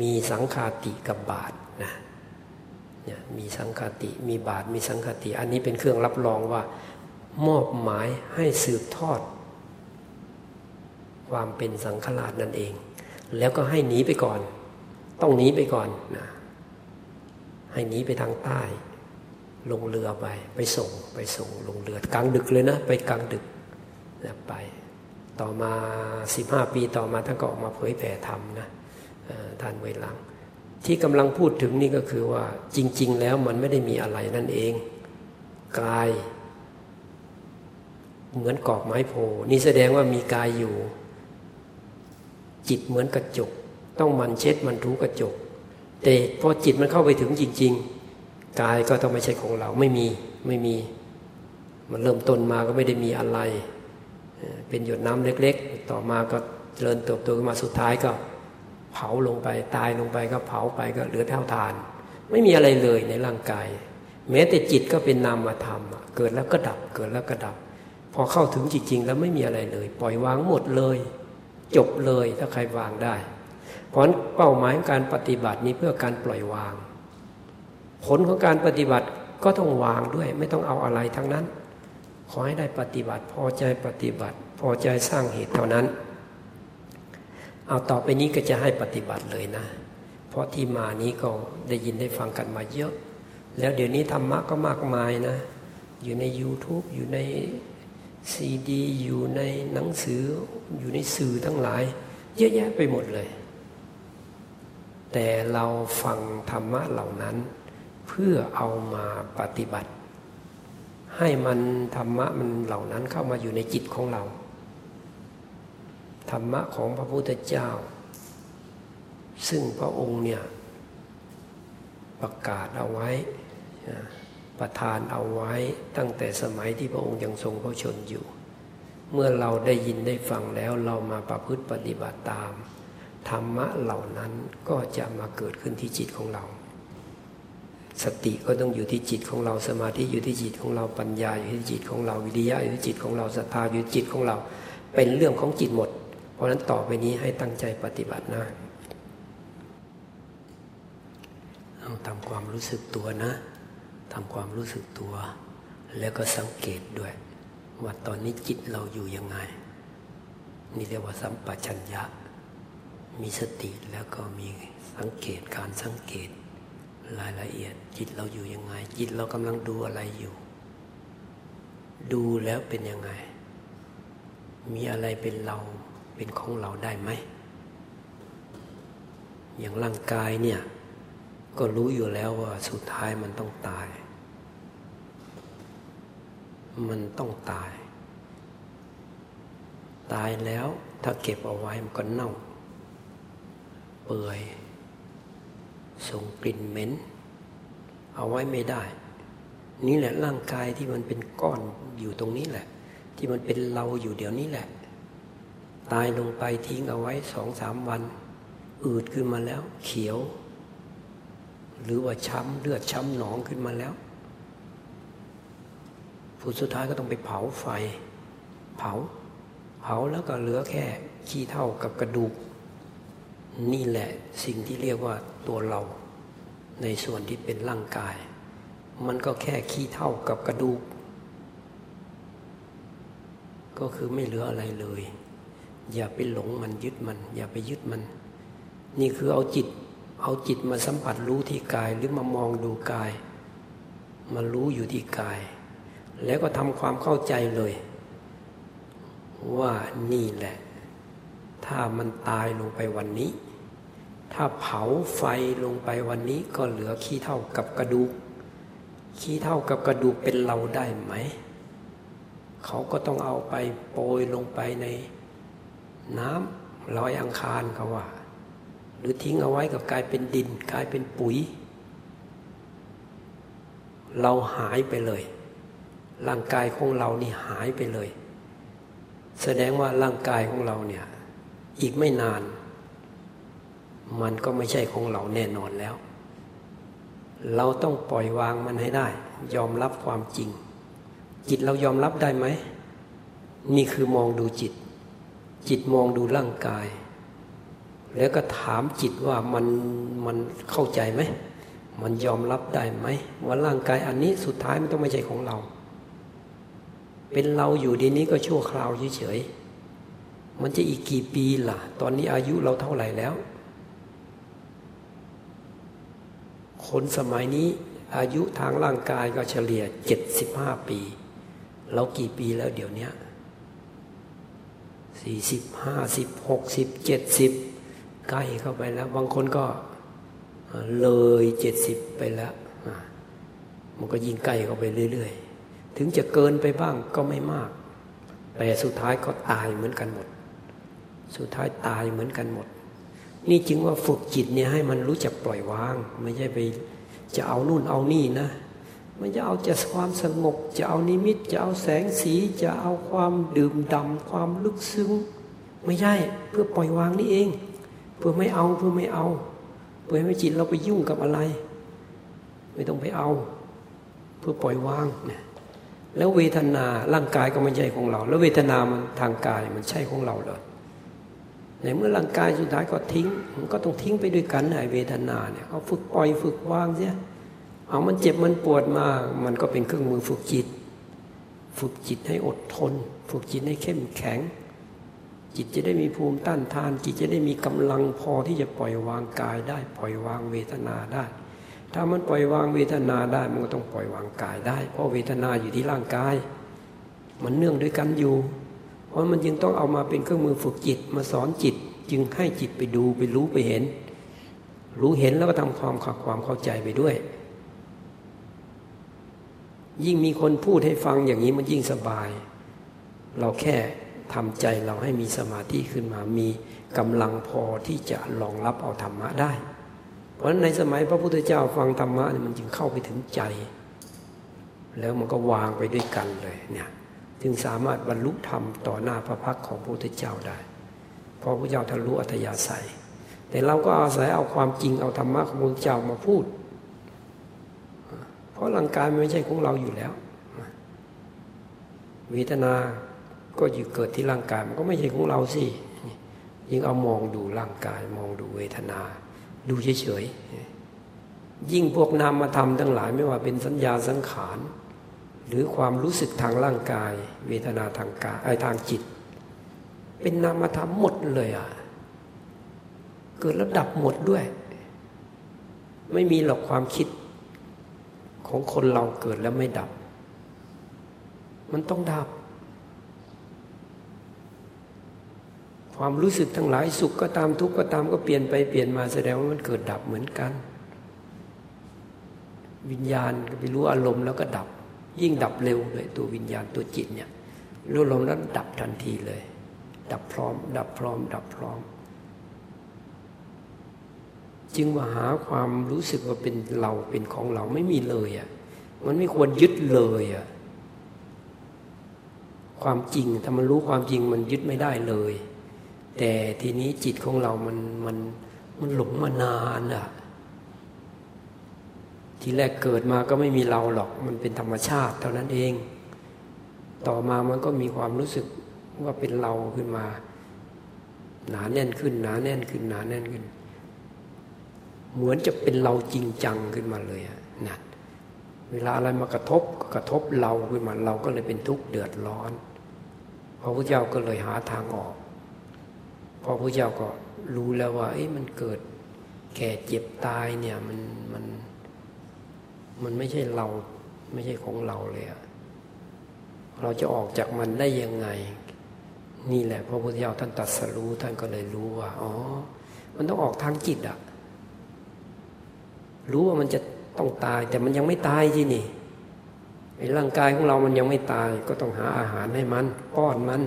มีสังฆาติกับบาทนะเนี่ยมีสังฆาติมีบาทมีสังฆาติ อันนี้เป็นเครื่องรับรองว่า มอบหมายให้สืบทอด ความเป็นสังฆราชนั่นเอง แล้วก็ให้หนีไปก่อน ต้องหนีไปก่อนนะให้หนีไปทางใต้ ลงเรือไป ไปส่งไปส่งลงเรือกลางดึกเลยนะ ไปกลางดึกนะไป ต่อมาสิบห้าปีต่อมาท่านก็ออกมาเผยแผ่ธรรมนะท่านเวลัง ที่กำลังพูดถึงนี่ก็คือว่าจริง ๆ แล้วมันไม่ได้มีอะไรนั่นเอง กาย เหมือนกอกไม้โพนี่แสดงว่ามีกายอยู่ จิตเหมือนกระจก ต้องมันเช็ดมันถูกระจก แต่พอจิตมันเข้าไปถึงจริง ๆ กายก็ต้องไม่ใช่ของเราไม่มีไม่มี มันเริ่มต้นมาก็ไม่ได้มีอะไร เป็นหยดน้ำเล็ก ๆ ต่อมาก็เจริญเติบโตขึ้นมาสุดท้ายก็ เผาลงไปตายลงไปก็เผาไปก็เหลือเท่าทาน ไม่มีอะไรเลยในร่างกาย แม้แต่จิตก็เป็นนามธรรมเกิดแล้วก็ดับเกิดแล้วก็ดับ พอเข้าถึงจริงๆแล้วไม่มีอะไรเลย ปล่อยวางหมดเลย จบเลยถ้าใครวางได้ เพราะเป้าหมายของการปฏิบัตินี้เพื่อการปล่อยวาง ผลของการปฏิบัติก็ต้องวางด้วย ไม่ต้องเอาอะไรทั้งนั้น ขอให้ได้ปฏิบัติ พอใจปฏิบัติ พอใจสร้างเหตุเท่านั้น เอาต่อไปนี้ก็จะให้ปฏิบัติเลยนะ เพราะที่มานี้ก็ได้ยินได้ฟังกันมาเยอะ แล้วเดี๋ยวนี้ธรรมะก็มากมายนะ อยู่ใน YouTube อยู่ใน ซีดีอยู่ในหนังสืออยู่ในสื่อทั้งหลาย เยอะแยะไปหมดเลย แต่เราฟังธรรมะเหล่านั้น เพื่อเอามาปฏิบัติ ให้มันธรรมะมันเหล่านั้นเข้ามาอยู่ในจิตของเรา ธรรมะของพระพุทธเจ้า ซึ่งพระองค์เนี่ยประกาศเอาไว้ ประทานเอาไว้ตั้งแต่สมัยที่พระองค์ยังทรงพระชนอยู่ เมื่อเราได้ยินได้ฟังแล้วเรามาประพฤติปฏิบัติตาม ธรรมะเหล่านั้นก็จะมาเกิดขึ้นที่จิตของเรา สติก็ต้องอยู่ที่จิตของเราสมาธิอยู่ที่จิตของเราปัญญาอยู่ที่จิตของเราวิริยะอยู่ที่จิตของเราศรัทธาอยู่ที่จิตของเรา เป็นเรื่องของจิตหมด เพราะฉะนั้นต่อไปนี้ให้ตั้งใจปฏิบัตินะต้องทำความรู้สึกตัวนะ ทำความรู้สึกตัว แล้วก็สังเกตด้วย ว่าตอนนี้จิตเราอยู่ยังไง นี่เรียกว่าสัมปชัญญะ มีสติแล้วก็มีสังเกตการสังเกตรายละเอียด จิตเราอยู่ยังไง จิตเรากำลังดูอะไรอยู่ ดูแล้วเป็นยังไง มีอะไรเป็นเราเป็นของเราได้ไหม อย่างร่างกายเนี่ยก็รู้อยู่แล้วว่าสุดท้ายมันต้องตาย มันต้องตาย ตายแล้วถ้าเก็บเอาไว้มันก็เน่า เปื่อยส่งกลิ่นเหม็น เอาไว้ไม่ได้ นี่แหละร่างกายที่มันเป็นก้อนอยู่ตรงนี้แหละ ที่มันเป็นเราอยู่เดี๋ยวนี้แหละ ตายลงไปทิ้งเอาไว้สองสามวัน อืดขึ้นมาแล้ว เขียว หรือว่าช้ำเลือดช้ำหนองขึ้นมาแล้ว ผลสุดท้ายก็ต้องไปเผาไฟ เผา เผาแล้วก็เหลือแค่ขี้เท่ากับกระดูก นี่แหละสิ่งที่เรียกว่าตัวเรา ในส่วนที่เป็นร่างกาย มันก็แค่ขี้เท่ากับกระดูก ก็คือไม่เหลืออะไรเลย อย่าไปหลงมันยึดมัน อย่าไปยึดมัน นี่คือเอาจิต เอาจิตมาสัมผัสรู้ที่กายหรือมามองดูกาย มารู้อยู่ที่กาย แล้วก็ทำความเข้าใจเลย ว่านี่แหละ ถ้ามันตายลงไปวันนี้ ถ้าเผาไฟลงไปวันนี้ก็เหลือขี้เท่ากับกระดูก ขี้เท่ากับกระดูกเป็นเราได้ไหม เขาก็ต้องเอาไปโปรยลงไปในน้ำลอยอังคารเขาว่า หรือทิ้งเอาไว้ก็กลายเป็นดินกลายเป็นปุ๋ย เราหายไปเลย ร่างกายของเรานี่หายไปเลย แสดงว่าร่างกายของเราเนี่ย อีกไม่นาน มันก็ไม่ใช่ของเราแน่นอนแล้ว เราต้องปล่อยวางมันให้ได้ ยอมรับความจริง จิตเรายอมรับได้ไหม นี่คือมองดูจิต จิตมองดูร่างกาย แล้วก็ถามจิตว่ามันมันเข้าใจไหมมันยอมรับได้ไหมว่าร่างกายอันนี้สุดท้ายมันต้องไม่ใช่ของเรา เป็นเราอยู่ดีนี้ก็ชั่วคราวเฉยๆมันจะอีกกี่ปีล่ะ ตอนนี้อายุเราเท่าไหร่แล้ว คนสมัยนี้อายุทางร่างกายก็เฉลี่ยเจ็ดสิบห้าปี เรากี่ปีแล้วเดี๋ยวนี้สี่สิบห้าสิบหกสิบเจ็ดสิบใกล้เข้าไปแล้ว บางคนก็เลยเจ็ดสิบไปแล้ว มันก็ยิ่งใกล้เข้าไปเรื่อยๆ ถึงจะเกินไปบ้างก็ไม่มาก แต่สุดท้ายก็ตายเหมือนกันหมด สุดท้ายตายเหมือนกันหมด นี่จึงว่าฝึกจิตเนี่ยให้มันรู้จักปล่อยวาง ไม่ใช่ไปจะเอานู่นเอานี่นะมันจะเอาจะความสงบ จะเอานิมิต จะเอาแสงสีจะเอาความดื่มดำความลึกซึ้ง ไม่ใช่เพื่อปล่อยวางนี่เอง เพื่อไม่เอาเพื่อไม่เอา เพื่อไม่จิตเราไปยุ่งกับอะไร ไม่ต้องไปเอา เพื่อปล่อยวางเนี่ย แล้วเวทนาร่างกายก็ไม่ใช่ของเรา แล้วเวทนามันทางกายมันใช่ของเราเลยในเมื่อร่างกายสุดท้ายก็ทิ้ง มันก็ต้องทิ้งไปด้วยกันไอเวทนาเนี่ยเอาฝึกปล่อยฝึกวางเสียเอามันเจ็บมันปวดมา มันก็เป็นเครื่องมือฝึกจิต ฝึกจิตให้อดทน ฝึกจิตให้เข้มแข็ง จิตจะได้มีภูมิต้านทาน จิตจะได้มีกำลังพอที่จะปล่อยวางกายได้ ปล่อยวางเวทนาได้ ถ้ามันปล่อยวางเวทนาได้มันก็ต้องปล่อยวางกายได้ เพราะเวทนาอยู่ที่ร่างกาย มันเนื่องด้วยกันอยู่ เพราะมันจึงต้องเอามาเป็นเครื่องมือฝึกจิตมาสอนจิต จึงให้จิตไปดูไปรู้ไปเห็น รู้เห็นแล้วก็ทำความขับความเข้าใจไปด้วย ยิ่งมีคนพูดให้ฟังอย่างนี้มันยิ่งสบาย เราแค่ทำใจเราให้มีสมาธิขึ้นมามีกำลังพอที่จะรองรับเอาธรรมะได้ ราะในสมัยพระพุทธเจ้าฟังธรรมะมันจึงเข้าไปถึงใจ แล้วมันก็วางไปด้วยกันเลยเนี่ยจึงสามารถบรรลุธรรมต่อหน้าพระพักของพระพุทธเจ้าได้ เพราะพระเจ้าทะลุอัธยาศัย แต่เราก็อาศัยเอาความจริงเอาธรรมะของพระเจ้ามาพูด เพราะร่างกายไม่ใช่ของเราอยู่แล้วเวทนาก็อยู่เกิดที่ร่างกายมันก็ไม่ใช่ของเราสิยิ่งเอามองดูร่างกายมองดูเวทนา ดูเฉยๆ ยิ่งพวกนามธรรมทั้งหลายไม่ว่าเป็นสัญญาสังขาร หรือความรู้สึกทางร่างกาย เวทนาทางกายไอทางจิต เป็นนามธรรมหมดเลยอะ เกิดแล้วดับหมดด้วย ไม่มีหรอกความคิดของคนเราเกิดแล้วไม่ดับ มันต้องดับ ความรู้สึกทั้งหลายสุขก็ตามทุกข์ก็ตามก็เปลี่ยนไปเปลี่ยนมาแสดงว่ามันเกิดดับเหมือนกัน วิญญาณก็ไปรู้อารมณ์แล้วก็ดับ ยิ่งดับเร็วเลยตัววิญญาณตัวจิตเนี่ยรู้ลมแล้วดับทันทีเลย ดับพร้อม ดับพร้อม ดับพร้อม จึงว่าหาความรู้สึกว่าเป็นเราเป็นของเราไม่มีเลยอะมันไม่ควรยึดเลยอะความจริงถ้ามันรู้ความจริงมันยึดไม่ได้เลย แต่ทีนี้จิตของเรามันมันมันหลงมานานอะทีแรกเกิดมาก็ไม่มีเราหรอก มันเป็นธรรมชาติเท่านั้นเอง ต่อมามันก็มีความรู้สึกว่าเป็นเราขึ้นมา หนาแน่นขึ้น หนาแน่นขึ้นหนาแน่นขึ้น เหมือนจะเป็นเราจริงจังขึ้นมาเลยนะเวลาอะไรมากระทบกระทบเราขึ้นมาเราก็เลยเป็นทุกข์เดือดร้อนพระพุทธเจ้าก็เลยหาทางออก พระพุทธเจ้าก็รู้แล้วว่าเอ้มันเกิดแก่เจ็บตายเนี่ยมันมันมันไม่ใช่เราไม่ใช่ของเราเลยอะเราจะออกจากมันได้ยังไง นี่แหละ พระพุทธเจ้าท่านตัดสรู้ท่านก็เลยรู้ว่าอ๋อ มันต้องออกทางจิตอะรู้ว่ามันจะต้องตาย แต่มันยังไม่ตายที่นี่ไอ้ร่างกายของเรามันยังไม่ตาย ก็ต้องหาอาหารให้มันป้อนมัน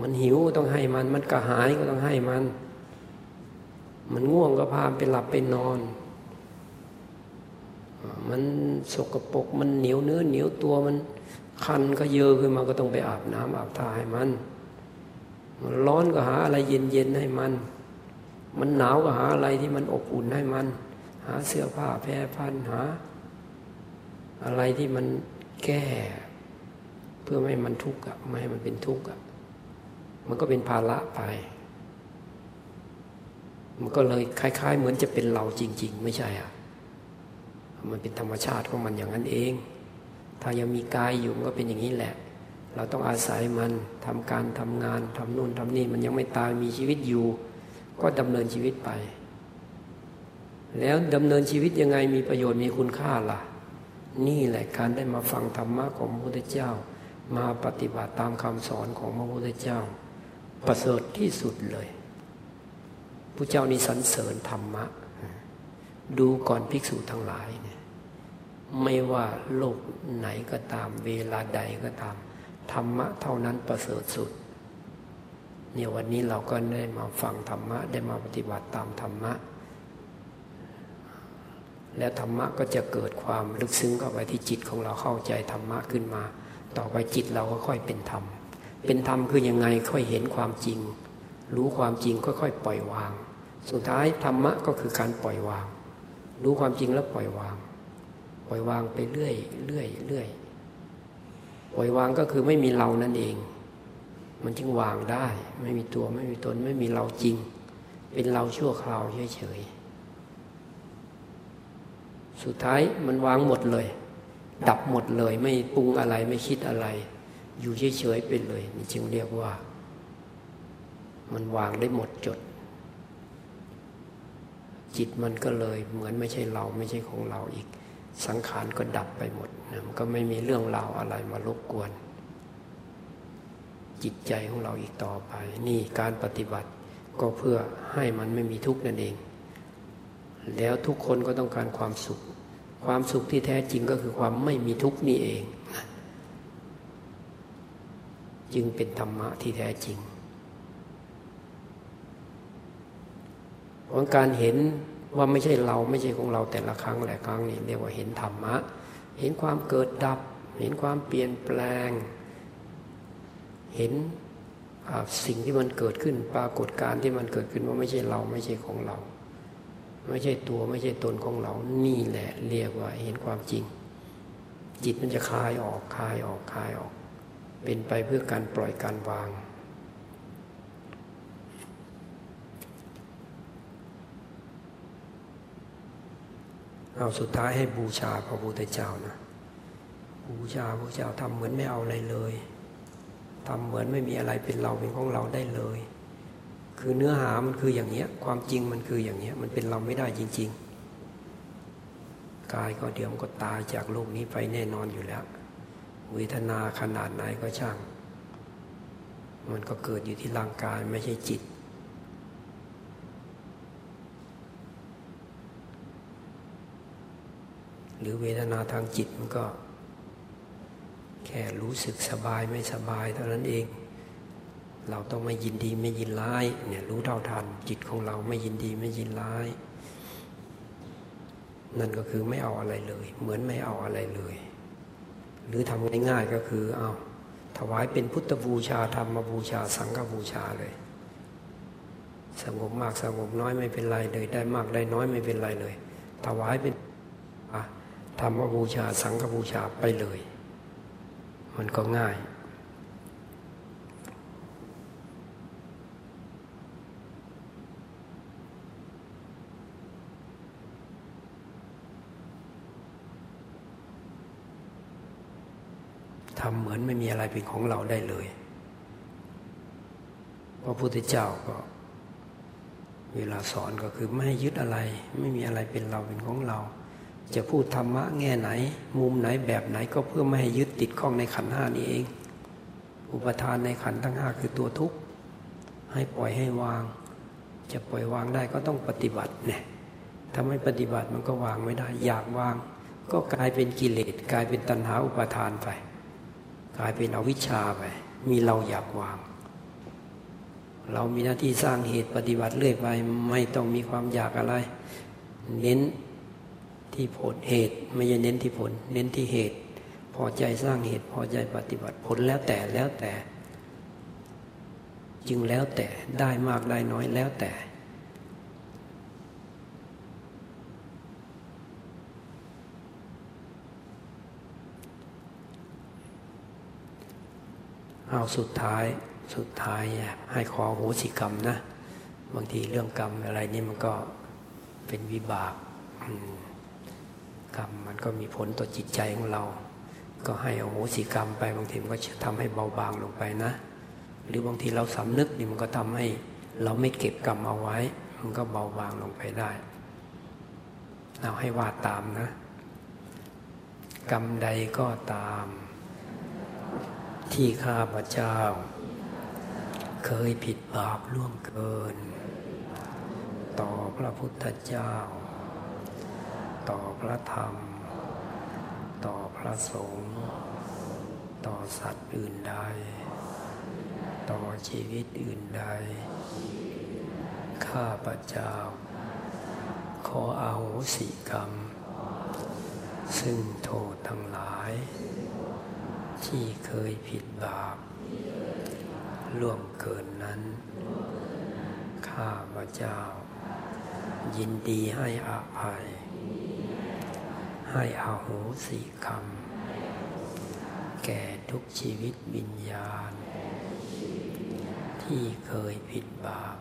มันหิวต้องให้มัน มันกระหายก็ต้องให้มัน มันง่วงก็พาไปหลับไปนอน มันสกปรกมันเหนียวเนื้อเหนียวตัวมันคันก็เยอะขึ้นมาก็ต้องไปอาบน้ำอาบท่าให้มัน มันร้อนก็หาอะไรเย็นๆให้มัน มันหนาวก็หาอะไรที่มันอบอุ่นให้มัน หาเสื้อผ้าแพร่พันหา อะไรที่มันแก้ เพื่อไม่ให้มันทุกข์อะไม่ให้มันเป็นทุกข์อะ มันก็เป็นภาระไป มันก็เลยคล้าย ๆ เหมือนจะเป็นเราจริง ๆ ไม่ใช่อะ มันเป็นธรรมชาติของมันอย่างนั้นเอง ถ้ายังมีกายอยู่มันก็เป็นอย่างนี้แหละ เราต้องอาศัยมันทำการทำงานทำนู่นทำนี่มันยังไม่ตายมีชีวิตอยู่ ก็ดำเนินชีวิตไป แล้วดำเนินชีวิตยังไงมีประโยชน์มีคุณค่าล่ะ นี่แหละการได้มาฟังธรรมะของพระพุทธเจ้า มาปฏิบัติตามคำสอนของพระพุทธเจ้า ประเสริฐที่สุดเลยผู้เจ้านี่สรรเสริญธรรมะ ดูก่อนภิกษุทั้งหลายเนี่ยไม่ว่าโลกไหนก็ตาม เวลาใดก็ตาม ธรรมะเท่านั้นประเสริฐสุดเนี่ยวันนี้เราก็ได้มาฟังธรรมะ ได้มาปฏิบัติตามธรรมะ แล้วธรรมะก็จะเกิดความลึกซึ้งเข้าไปที่จิตของเราเข้าใจธรรมะขึ้นมา ต่อไปจิตเราก็ค่อยเป็นธรรม เป็นธรรมคือยังไงค่อยเห็นความจริง รู้ความจริงค่อยๆปล่อยวาง สุดท้ายธรรมะก็คือการปล่อยวาง รู้ความจริงแล้วปล่อยวาง ปล่อยวางไปเรื่อยเรื่อยเรื่อยปล่อยวางก็คือไม่มีเรานั่นเอง มันจึงวางได้ ไม่มีตัวไม่มีตนไม่มีเราจริง เป็นเราชั่วคราวเฉยๆสุดท้ายมันวางหมดเลย ดับหมดเลย ไม่ปรุงอะไรไม่คิดอะไร อยู่เฉยๆไปเลย นี่จึงเรียกว่า มันวางได้หมดจด จิตมันก็เลยเหมือนไม่ใช่เราไม่ใช่ของเราอีก สังขารก็ดับไปหมดนะมันก็ไม่มีเรื่องราวอะไรมารบกวน จิตใจของเราอีกต่อไป นี่การปฏิบัติก็เพื่อให้มันไม่มีทุกข์นั่นเอง แล้วทุกคนก็ต้องการความสุข ความสุขที่แท้จริงก็คือความไม่มีทุกข์นี่เอง จึงเป็นธรรมะที่แท้จริงเพราะการเห็นว่าไม่ใช่เราไม่ใช่ของเราแต่ละครั้งหลายครั้งนี่เรียกว่าเห็นธรรมะ เห็นความเกิดดับ เห็นความเปลี่ยนแปลง เห็นสิ่งที่มันเกิดขึ้นปรากฏการที่มันเกิดขึ้นว่าไม่ใช่เราไม่ใช่ของเรา ไม่ใช่ตัวไม่ใช่ตนของเรา นี่แหละ เรียกว่าเห็นความจริง จิตมันจะคลายออกคลายออกคลายออก เป็นไปเพื่อการปล่อยการวาง เอาสุดท้ายให้บูชาพระพุทธเจ้านะ บูชาพระเจ้าทำเหมือนไม่เอาอะไรเลยทำเหมือนไม่มีอะไรเป็นเราเป็นของเราได้เลย คือเนื้อหามันคืออย่างเนี้ย ความจริงมันคืออย่างเนี้ย มันเป็นเราไม่ได้จริง ๆ กายก็เดี๋ยวมันก็ตายจากโลกนี้ไปแน่นอนอยู่แล้ว เวทนาขนาดไหนก็ช่าง มันก็เกิดอยู่ที่ร่างกายไม่ใช่จิต หรือเวทนาทางจิตมันก็ แค่รู้สึกสบายไม่สบายเท่านั้นเอง เราต้องไม่ยินดีไม่ยินร้ายเนี่ยรู้เท่าทัน จิตของเราไม่ยินดีไม่ยินร้าย นั่นก็คือไม่เอาอะไรเลย เหมือนไม่เอาอะไรเลย หรือทำง่ายๆก็คือเอาถวายเป็นพุทธบูชาธรรมบูชาสังฆบูชาเลย สงบมากสงบน้อยไม่เป็นไรเลย ได้มากได้น้อยไม่เป็นไรเลย ถวายเป็นธรรมบูชาสังฆบูชาไปเลย มันก็ง่าย ทำเหมือนไม่มีอะไรเป็นของเราได้เลย พระพุทธเจ้าก็ เวลาสอนก็คือไม่ให้ยึดอะไร ไม่มีอะไรเป็นเราเป็นของเรา จะพูดธรรมะแง่ไหน มุมไหนแบบไหนก็เพื่อไม่ให้ยึดติดข้องในขันห้านี้เอง อุปทานในขันทั้งห้าคือตัวทุกข์ให้ปล่อยให้วาง จะปล่อยวางได้ก็ต้องปฏิบัติเนี่ยถ้าไม่ปฏิบัติมันก็วางไม่ได้ อยากวาง ก็กลายเป็นกิเลสกลายเป็นตัณหาอุปทานไป กลายเป็นอวิชชาไปมีเราอยากวาง เรามีหน้าที่สร้างเหตุปฏิบัติเรื่อยไปไม่ต้องมีความอยากอะไร เน้นที่ผลเหตุ ไม่ใช่เน้นที่ผล เน้นที่เหตุ พอใจสร้างเหตุ พอใจปฏิบัติผลแล้วแต่แล้วแต่ จึงแล้วแต่ได้มากได้น้อยแล้วแต่ เอาสุดท้ายสุดท้ายให้ขอโหสิกรรมนะ บางทีเรื่องกรรมอะไรนี่มันก็เป็นวิบากกรรมมันก็มีผลต่อจิตใจของเรา ก็ให้โหสิกรรมไปบางทีมันก็จะทำให้เบาบางลงไปนะ หรือบางทีเราสำนึกนี่มันก็ทำให้เราไม่เก็บกรรมเอาไว้ มันก็เบาบางลงไปได้ เราให้วาดตามนะ กรรมใดก็ตาม ที่ข้าพเจ้า เคยผิดบาปล่วงเกิน ต่อพระพุทธเจ้า ต่อพระธรรม ต่อพระสงฆ์ต่อสัตว์อื่นใด ต่อชีวิตอื่นใด ข้าพเจ้า ขออาโหสิกรรม ซึ่งโทษทั้งหลาย ที่เคยผิดบาปล่วงเกินนั้น ข้าพระเจ้า ยินดีให้อภัย ให้อาโหสิกรรมแก่ทุกชีวิตวิญญาณ ที่เคยผิดบาป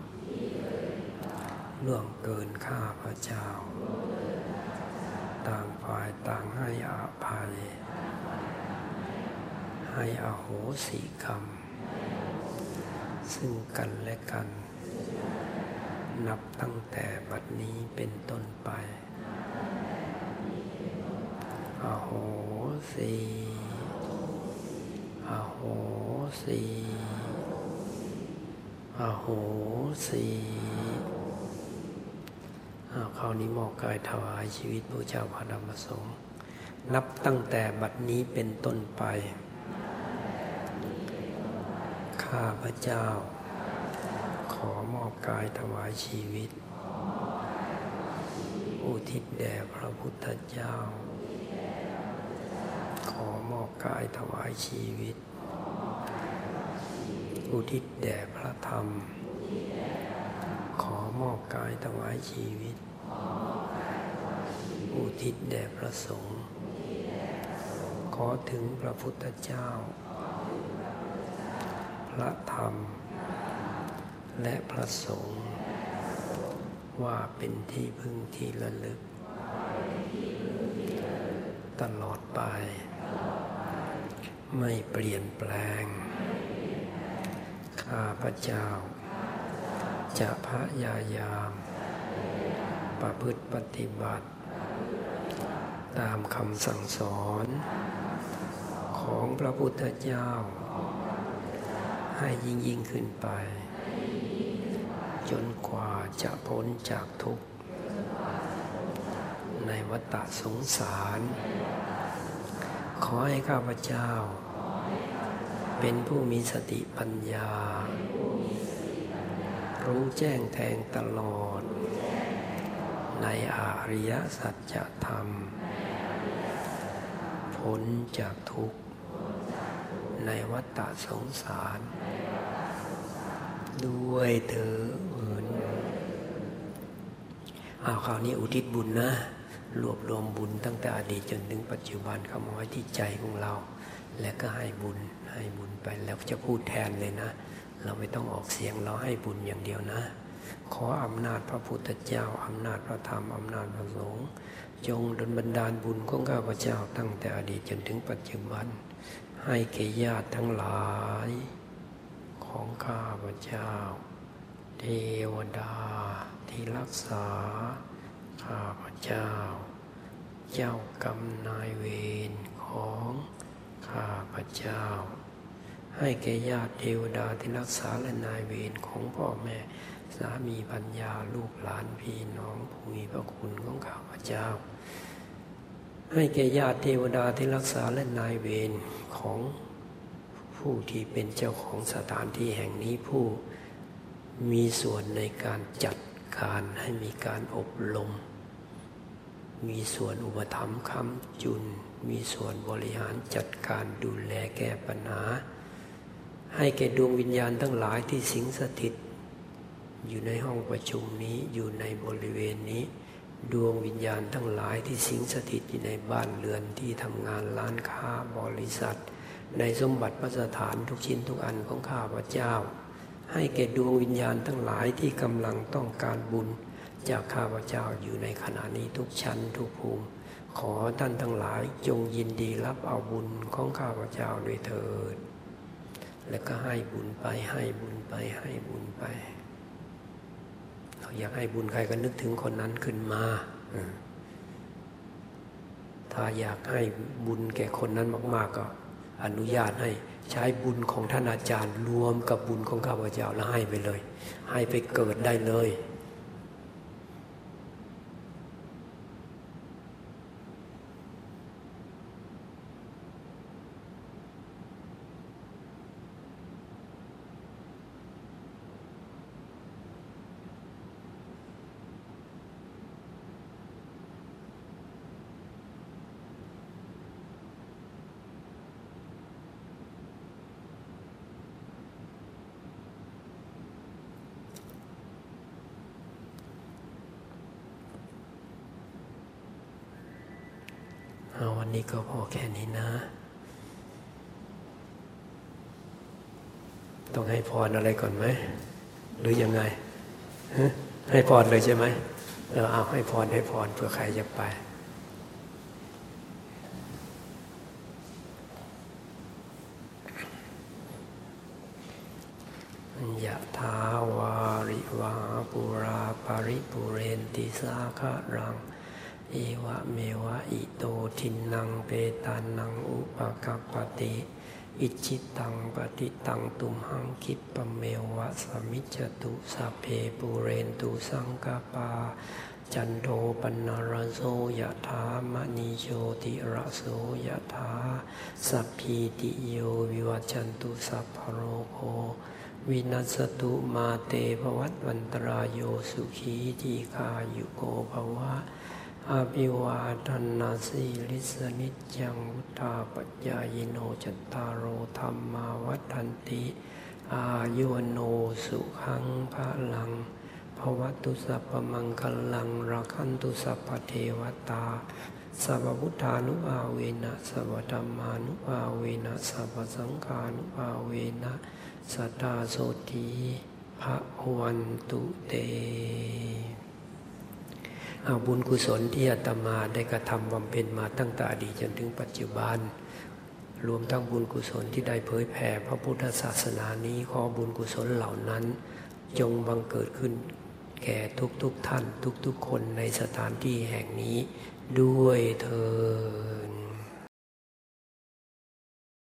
ล่วงเกินข้าพระเจ้า ต่างฝ่ายต่างให้อภัย ให้อโหสิกรรม ซึ่งกันและกัน นับตั้งแต่บัดนี้เป็นต้นไป อโหสิอโหสิอโหสิคราวนี้มอบกายถวายชีวิตพระเจ้าพระธรรมสงฆ์นับตั้งแต่บัดนี้เป็นต้นไป ข้าพระเจ้า ขอมอบกายถวายชีวิต อุทิศแด่พระพุทธเจ้า ขอมอบกายถวายชีวิต อุทิศแด่พระธรรม ขอมอบกายถวายชีวิต อุทิศแด่พระสงฆ์ ขอถึงพระพุทธเจ้า ระธรรม และพระสงฆ์ว่าเป็นที่พึ่งที่ระลึก ตลอดไป ไม่เปลี่ยนแปลง ข้าพระเจ้า จะพยายาม ประพฤติปฏิบัติ ตามคำสั่งสอนของพระพุทธเจ้า ให้ยิ่งยิ่งขึ้นไป จนกว่าจะพ้นจากทุกข์ ในวัฏสงสาร ขอให้ข้าพเจ้า เป็นผู้มีสติปัญญา รู้แจ้งแทงตลอด ในอริยสัจธรรม พ้นจากทุกข์ ในวัฏสงสาร ด้วยเถิดเอาคราวนี้อุทิศบุญนะ รวบรวมบุญตั้งแต่อดีตจนถึงปัจจุบันเข้ามาไว้ที่ใจของเรา และก็ให้บุญให้บุญไปแล้วจะพูดแทนเลยนะ เราไม่ต้องออกเสียงเราให้บุญอย่างเดียวนะ ขออำนาจพระพุทธเจ้าอำนาจพระธรรมอำนาจพระสงฆ์จงดลบันดาลบุญของข้าพเจ้าตั้งแต่อดีตจนถึงปัจจุบัน ให้แก่ญาติทั้งหลาย ของข้าพเจ้า เทวดาที่รักษา ข้าพเจ้า เจ้ากรรมนายเวรของข้าพเจ้า ให้แก่ญาติเทวดาที่รักษาและนายเวรของพ่อแม่สามีปัญญาลูกหลานพี่น้องผู้มีพระคุณของข้าพเจ้า ให้แก่ญาติเทวดาที่รักษาและนายเวรของผู้ที่เป็นเจ้าของสถานที่แห่งนี้ผู้มีส่วนในการจัดการให้มีการอบรม มีส่วนอุปถัมภ์คำจุน มีส่วนบริหารจัดการดูแลแก้ปัญหา ให้แก่ดวงวิญญาณทั้งหลายที่สิงสถิต อยู่ในห้องประชุมนี้อยู่ในบริเวณนี้ ดวงวิญญาณทั้งหลายที่สิงสถิตอยู่ในบ้านเรือนที่ทำงานร้านค้าบริษัท ในสมบัติพัสถานทุกชิ้นทุกอันของข้าพเจ้า ให้แก่ดวงวิญญาณทั้งหลายที่กำลังต้องการบุญ จากข้าพเจ้าอยู่ในขณะนี้ทุกชั้นทุกภูมิ ขอท่านทั้งหลายจงยินดีรับเอาบุญของข้าพเจ้าด้วยเถิด แล้วก็ให้บุญไปให้บุญไปให้บุญไป อยากให้บุญใครก็นึกถึงคนนั้นขึ้นมา ถ้าอยากให้บุญแก่คนนั้นมาก ๆ ก็ อนุญาตให้ใช้บุญของท่านอาจารย์ รวมกับบุญของข้าพเจ้าแล้วให้ไปเลย ให้ไปเกิดได้เลย วันนี้ก็พอแค่นี้นะ ต้องให้พรอะไรก่อนไหม หรือยังไง ให้พรเลยใช่ไหมเออเอาให้พรให้พรเพื่อใครจะไปยะทาวาริวาปุราปริปุเรนติสาคะรัง เอวะเมวะอิโตทินังเปตานังอุปกัปติอิจิตังปฏิตังตุมหังคิปะเมวะสมิจตุสัพเพปูเรนตุสังกปา จันโทปนารโสยะถามณีโชติระโสยะถาสัพพีติโยวิวัจันตุสัพพโรโควินัสตุมาเตภวัตวันตรายโยสุขีทีคายุโกภวะ อภิวาทนาสีลิสนิจังวุธาปัจญายโนจตารโอธรรมาวัฏันติ อายุโนสุขังพระลังภวตุสัพมังคลังรักขันตุสัพเทวตาสัพพุทธานุภาเวนะสัพธรรมานุภาเวนะสัพสังฆานุภาเวนะสัตตาโสตีพระวันตุเต เอาบุญกุศลที่อาตมาได้กระทำบำเพ็ญมาตั้งแต่อดีตจนถึงปัจจุบัน รวมทั้งบุญกุศลที่ได้เผยแผ่พระพุทธศาสนานี้ขอบุญกุศลเหล่านั้น จงบังเกิดขึ้น แก่ทุกๆทท่านทุกๆคนในสถานที่แห่งนี้ด้วยเธอ